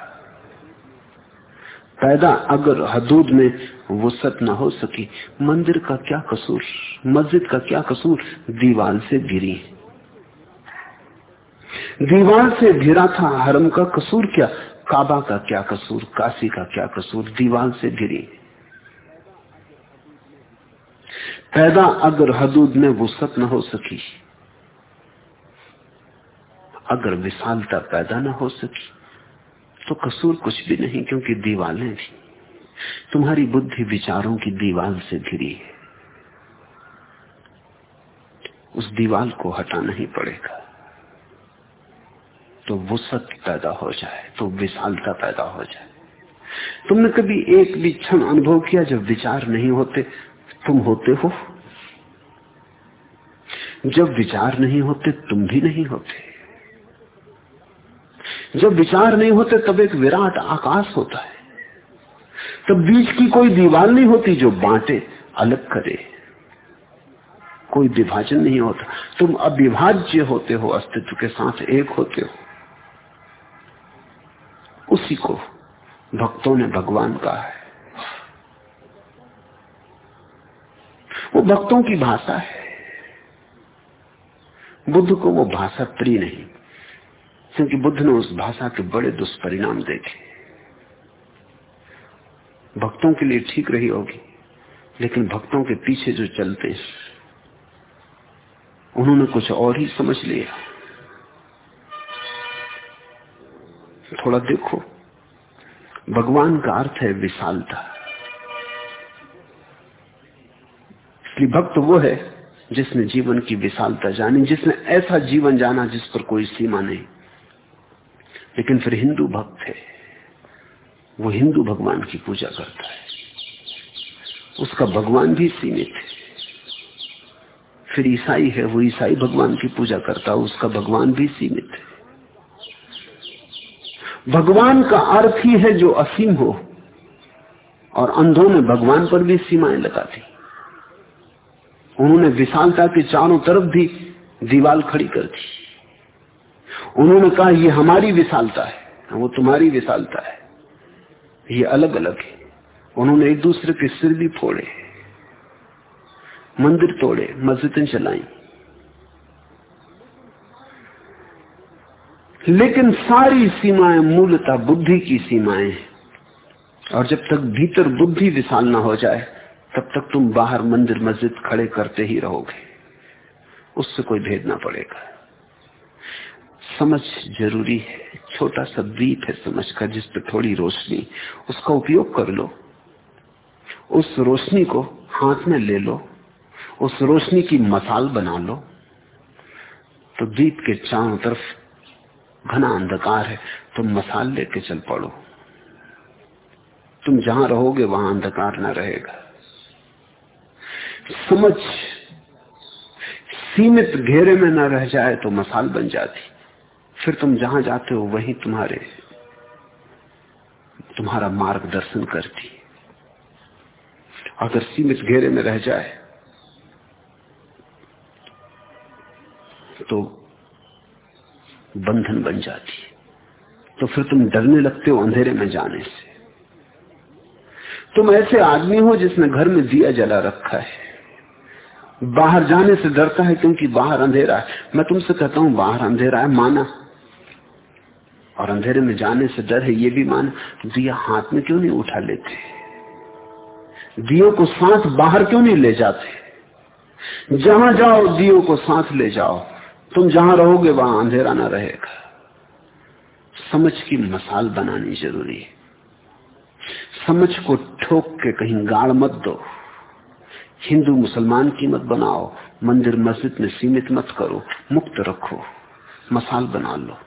पैदा अगर हदूद में वसत न हो सकी, मंदिर का क्या कसूर, मस्जिद का क्या कसूर? दीवार से गिरी। दीवार से घिरा था हरम का कसूर क्या? काबा का क्या कसूर, काशी का क्या कसूर? दीवार से गिरी पैदा अगर हदूद में वसत न हो सकी, अगर विशालता पैदा न हो सकी तो कसूर कुछ भी नहीं, क्योंकि दीवालें थी। तुम्हारी बुद्धि विचारों की दीवाल से घिरी है। उस दीवाल को हटाना ही पड़ेगा। तो वसत पैदा हो जाए तो विशालता पैदा हो जाए। तुमने कभी एक भी क्षण अनुभव किया जब विचार नहीं होते? तुम होते हो। जब विचार नहीं होते, तुम भी नहीं होते। जब विचार नहीं होते, तब एक विराट आकाश होता है। तब बीच की कोई दीवार नहीं होती जो बांटे, अलग करे। कोई विभाजन नहीं होता। तुम अविभाज्य होते हो, अस्तित्व के साथ एक होते हो। उसी को भक्तों ने भगवान कहा है। वो भक्तों की भाषा है। बुद्ध को वो भाषा प्रिय नहीं। क्योंकि बुद्ध ने उस भाषा के बड़े दुष्परिणाम देखे। भक्तों के लिए ठीक रही होगी, लेकिन भक्तों के पीछे जो चलते, उन्होंने कुछ और ही समझ लिया। थोड़ा देखो, भगवान का अर्थ है विशालता। इसलिए भक्त वो है जिसने जीवन की विशालता जानी, जिसने ऐसा जीवन जाना जिस पर कोई सीमा नहीं। लेकिन फिर हिंदू भक्त है वो हिंदू भगवान की पूजा करता है। उसका भगवान भी सीमित है। फिर ईसाई है, वो ईसाई भगवान की पूजा करता है, उसका भगवान भी सीमित है। भगवान का अर्थ ही है जो असीम हो, और अंधों ने भगवान पर भी सीमाएँ लगा दी। उन्होंने विशालता के चारों तरफ़ भी दीवाल खड़ी कर दी। उन्होंने कहा, ये हमारी विशालता है। वो तुम्हारी विशालता है। ये अलग अलग है। उन्होंने एक दूसरे के सिर भी फोड़े, मंदिर तोड़े, मस्जिदें चलाई। लेकिन सारी सीमाएँ मूलतः बुद्धि की सीमाएँ हैं। और जब तक भीतर बुद्धि विशाल ना हो जाए, तब तक तुम बाहर मंदिर मस्जिद खड़े करते ही रहोगे। उससे कोई भेद ना पड़ेगा। समझ ज़रूरी है, छोटा सा द्वीप है समझ का, जिस पर थोड़ी रोशनी, उसका उपयोग कर लो। उस रोशनी को हाथ में ले लो, उस रोशनी की मसाल बना लो। तो द्वीप के चारों तरफ़ घना अंधकार है, तुम मसाल लेके चल पड़ो। तुम जहाँ रहोगे, वहाँ अंधकार ना रहेगा। समझ, सीमित घेरे में न रह जाए तो मसाल बन जाती। फिर तुम जहाँ जाते हो, वहीं तुम्हारे, तुम्हारा मार्गदर्शन करती। अगर सीमित घेरे में रह जाए तो बंधन बन जाती। तो फिर तुम डरने लगते हो अंधेरे में जाने से। तुम ऐसे आदमी हो जिसने घर में दिया जला रखा है। बाहर जाने से डरता है क्योंकि बाहर अंधेरा है। मैं तुमसे कहता हूँ, बाहर अंधेरा है, माना। और अंधेरे में जाने से डर है, ये भी मान, दिया हाथ में क्यों नहीं उठा लेते? दियो को साथ बाहर क्यों नहीं ले जाते? जहाँ जाओ, दियो को साथ ले जाओ। तुम जहाँ रहोगे, वहाँ अंधेरा ना रहेगा। समझ की मसाल बनानी ज़रूरी है। समझ को ठोक के कहीं गाड़ मत दो। हिंदू मुसलमान की मत बनाओ। मंदिर, मस्जिद में सीमित मत करो। मुक्त रखो। मसाल बना लो।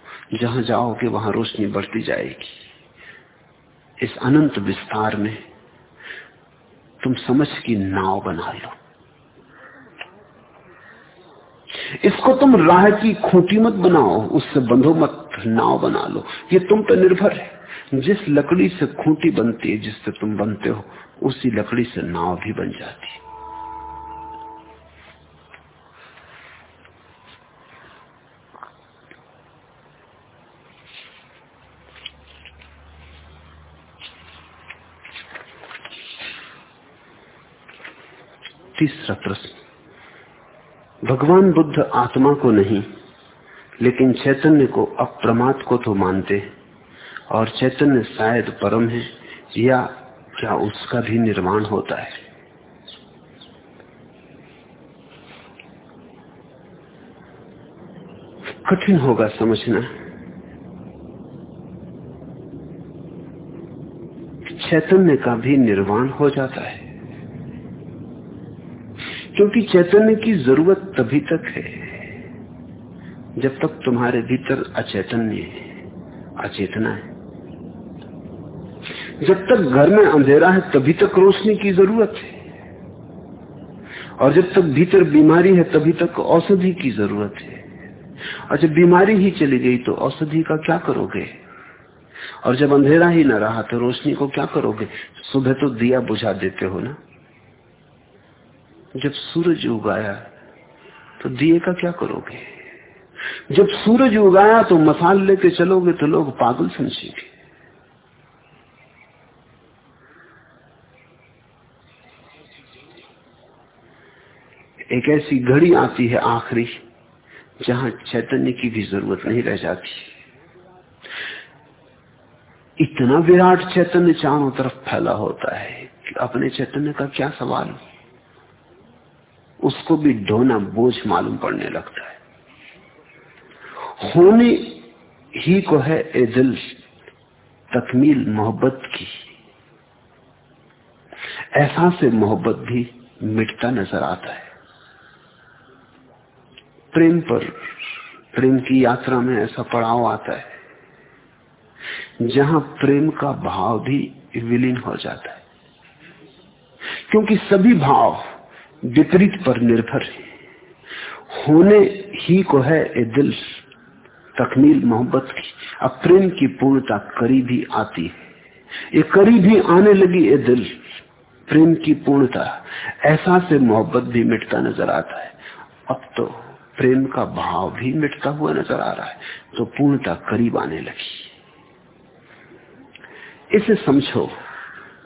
जहाँ जाओगे वहाँ रोशनी बढ़ती जाएगी। इस अनंत विस्तार में तुम समझ की नाव बना लो। इसको तुम राह की खूंटी मत बनाओ, उससे बंधो मत, नाव बना लो। ये तुम पर निर्भर है। जिस लकड़ी से खूंटी बनती है, जिससे तुम बनते हो, उसी लकड़ी से नाव भी बन जाती है। तीसरा प्रश्न। भगवान बुद्ध आत्मा को नहीं, लेकिन चैतन्य को अप्रमाद को तो मानते और चैतन्य शायद परम है, या क्या उसका भी निर्माण होता है? कठिन होगा समझना। चैतन्य का भी निर्माण हो जाता है। क्योंकि चैतन्य की ज़रूरत तभी तक है, जब तक तुम्हारे भीतर अचैतन्य है, अचेतना है। जब तक घर में अंधेरा है, तभी तक रोशनी की ज़रूरत है। और जब तक भीतर बीमारी है, तभी तक औषधि की ज़रूरत है। और जब बीमारी ही चली गई तो औषधि का क्या करोगे? और जब अंधेरा ही ना रहा तो रोशनी को क्या करोगे? सुबह तो दिया बुझा देते हो ना? जब सूरज उगाया तो दिए का क्या करोगे? जब सूरज उगाया तो मसाल लेके चलोगे तो लोग पागल समझेंगे। एक ऐसी घड़ी आती है आखिरी, जहाँ चैतन्य की भी ज़रूरत नहीं रह जाती। इतना विराट चैतन्य चारों तरफ़ फैला होता है कि अपने चैतन्य का क्या सवाल? है उसको भी ढोना बोझ मालूम पड़ने लगता है। होने ही को है ए दिल तकमील मोहब्बत की। ऐसा से मोहब्बत भी मिटता नज़र आता है। प्रेम पर, प्रेम की यात्रा में ऐसा पड़ाव आता है, जहाँ प्रेम का भाव भी विलीन हो जाता है। क्योंकि सभी भाव विपरीत पर निर्भर है। होने ही को है ए दिल तकमील मोहब्बत की। अब प्रेम की पूर्णता करीब ही आती है। ये करीब ही आने लगी ए दिल। प्रेम की पूर्णता। ऐसा से मोहब्बत भी मिटता नज़र आता है। अब तो प्रेम का भाव भी मिटता हुआ नज़र आ रहा है। तो पूर्णता करीब आने लगी। इसे समझो।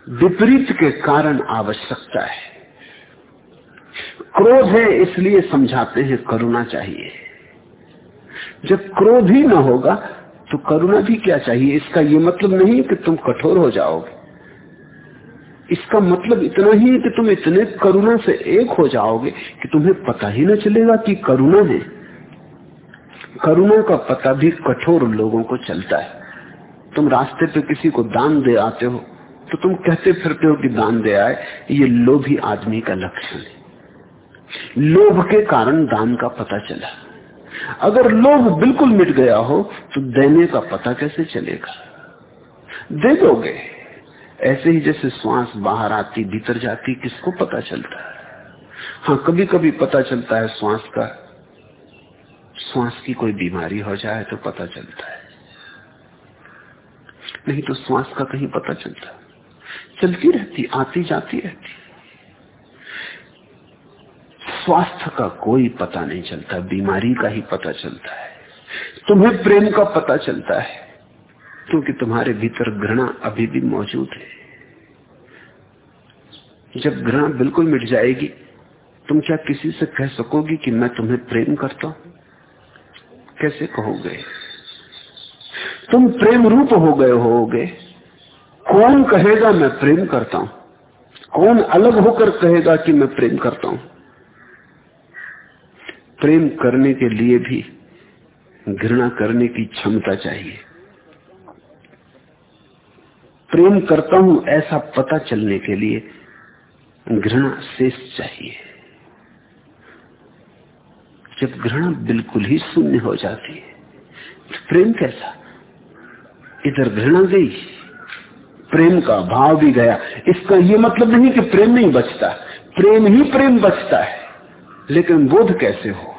विपरीत के कारण आवश्यकता है। क्रोध है इसलिए समझाते हैं, करुणा चाहिए। जब क्रोध ही ना होगा तो करुणा भी क्या चाहिए? इसका यह मतलब नहीं कि तुम कठोर हो जाओगे। इसका मतलब इतना ही है कि तुम इतने करुणा से एक हो जाओगे कि तुम्हें पता ही ना चलेगा कि करुणा है। करुणा का पता भी कठोर लोगों को चलता है। तुम रास्ते पे किसी को दान दे आते हो तो तुम कहते फिरते हो कि दान दे आए, ये लोभी आदमी का लक्षण है। लोभ के कारण दान का पता चला। अगर लोभ बिल्कुल मिट गया हो तो देने का पता कैसे चलेगा? दे दोगे। ऐसे ही जैसे श्वास बाहर आती, भीतर जाती, किसको पता चलता है? हाँ कभी कभी पता चलता है श्वास का। श्वास की कोई बीमारी हो जाए तो पता चलता है। नहीं तो श्वास का कहीं पता चलता। चलती रहती आती जाती रहती। स्वास्थ्य का कोई पता नहीं चलता, बीमारी का ही पता चलता है। तुम्हें प्रेम का पता चलता है, क्योंकि तुम्हारे भीतर घृणा अभी भी मौजूद है। जब घृणा बिल्कुल मिट जाएगी, तुम क्या किसी से कह सकोगी कि मैं तुम्हें प्रेम करता हूँ? कैसे कहोगे? तुम प्रेम रूप हो गए होगे। कौन कहेगा मैं प्रेम करता हूँ? कौन अलग होकर कहेगा कि मैं प्रेम करता हूँ? प्रेम करने के लिए भी, घृणा करने की क्षमता चाहिए। प्रेम करता हूँ ऐसा पता चलने के लिए घृणा शेष चाहिए। जब घृणा बिल्कुल ही शून्य हो जाती है तो प्रेम कैसा? इधर घृणा गई, प्रेम का भाव भी गया। इसका यह मतलब नहीं कि प्रेम नहीं बचता, प्रेम ही प्रेम बचता है। लेकिन बोध कैसे हो?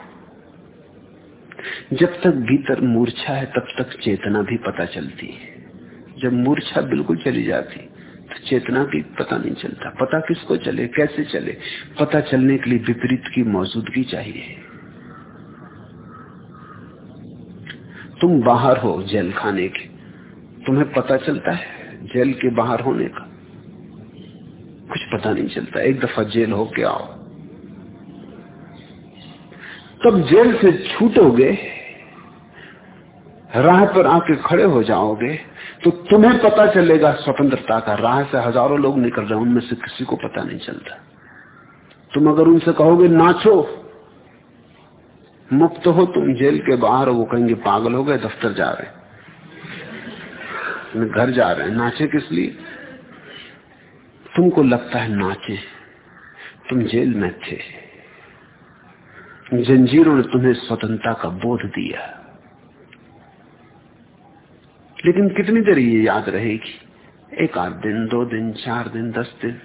जब तक भीतर मूर्छा है, तब तक चेतना भी पता चलती है। जब मूर्छा बिल्कुल चली जाती तो चेतना भी पता नहीं चलता। पता किसको चले, कैसे चले? पता चलने के लिए विपरीत की मौजूदगी चाहिए। तुम बाहर हो जेल खाने के। तुम्हें पता चलता है जेल के बाहर होने का। कुछ पता नहीं चलता। एक दफ़ा जेल हो के आओ। तब जेल से छूटोगे, राह पर आके खड़े हो जाओगे तो तुम्हें पता चलेगा स्वतंत्रता का राह से हज़ारों लोग निकल रहे उनमें से किसी को पता नहीं चलता। तुम अगर उनसे कहोगे, नाचो, मुक्त हो तुम जेल के बाहर, वो कहेंगे, पागल हो गए, दफ्तर जा रहे घर जा रहे हैं। नाचे किस लिए? तुमको लगता है नाचे। तुम जेल में थे। जंजीरों ने तुम्हें स्वतंत्रता का बोध दिया। लेकिन कितनी देर ये याद रहेगी? एक आध दिन, दो दिन, चार दिन, दस दिन।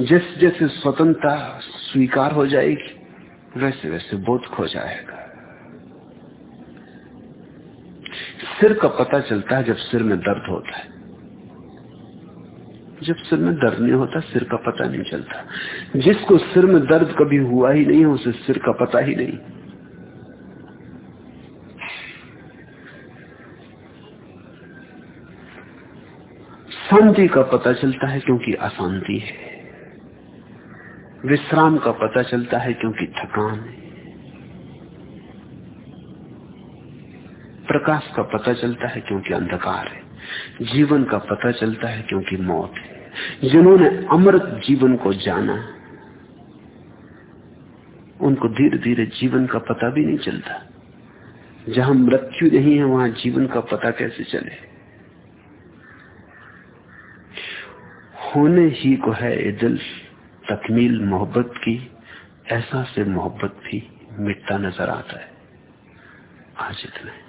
जैसे जैसे स्वतंत्रता स्वीकार हो जाएगी, वैसे वैसे बोध खो जाएगा। सिर का पता चलता है जब सिर में दर्द होता है। जब सिर में दर्द नहीं होता, सिर का पता नहीं चलता। जिसको सिर में दर्द कभी हुआ ही नहीं, उसे सिर का पता ही नहीं। शांति का पता चलता है क्योंकि अशांति है। विश्राम का पता चलता है क्योंकि थकान है। प्रकाश का पता चलता है क्योंकि अंधकार है। जीवन का पता चलता है क्योंकि मौत है। जिन्होंने अमृत जीवन को जाना, उनको धीरे धीरे जीवन का पता भी नहीं चलता। जहाँ मृत्यु नहीं है, वहाँ जीवन का पता कैसे चले? होने ही को है दिल, तकमील मोहब्बत की, ऐसा से मोहब्बत भी मिटता नज़र आता है। आज इतना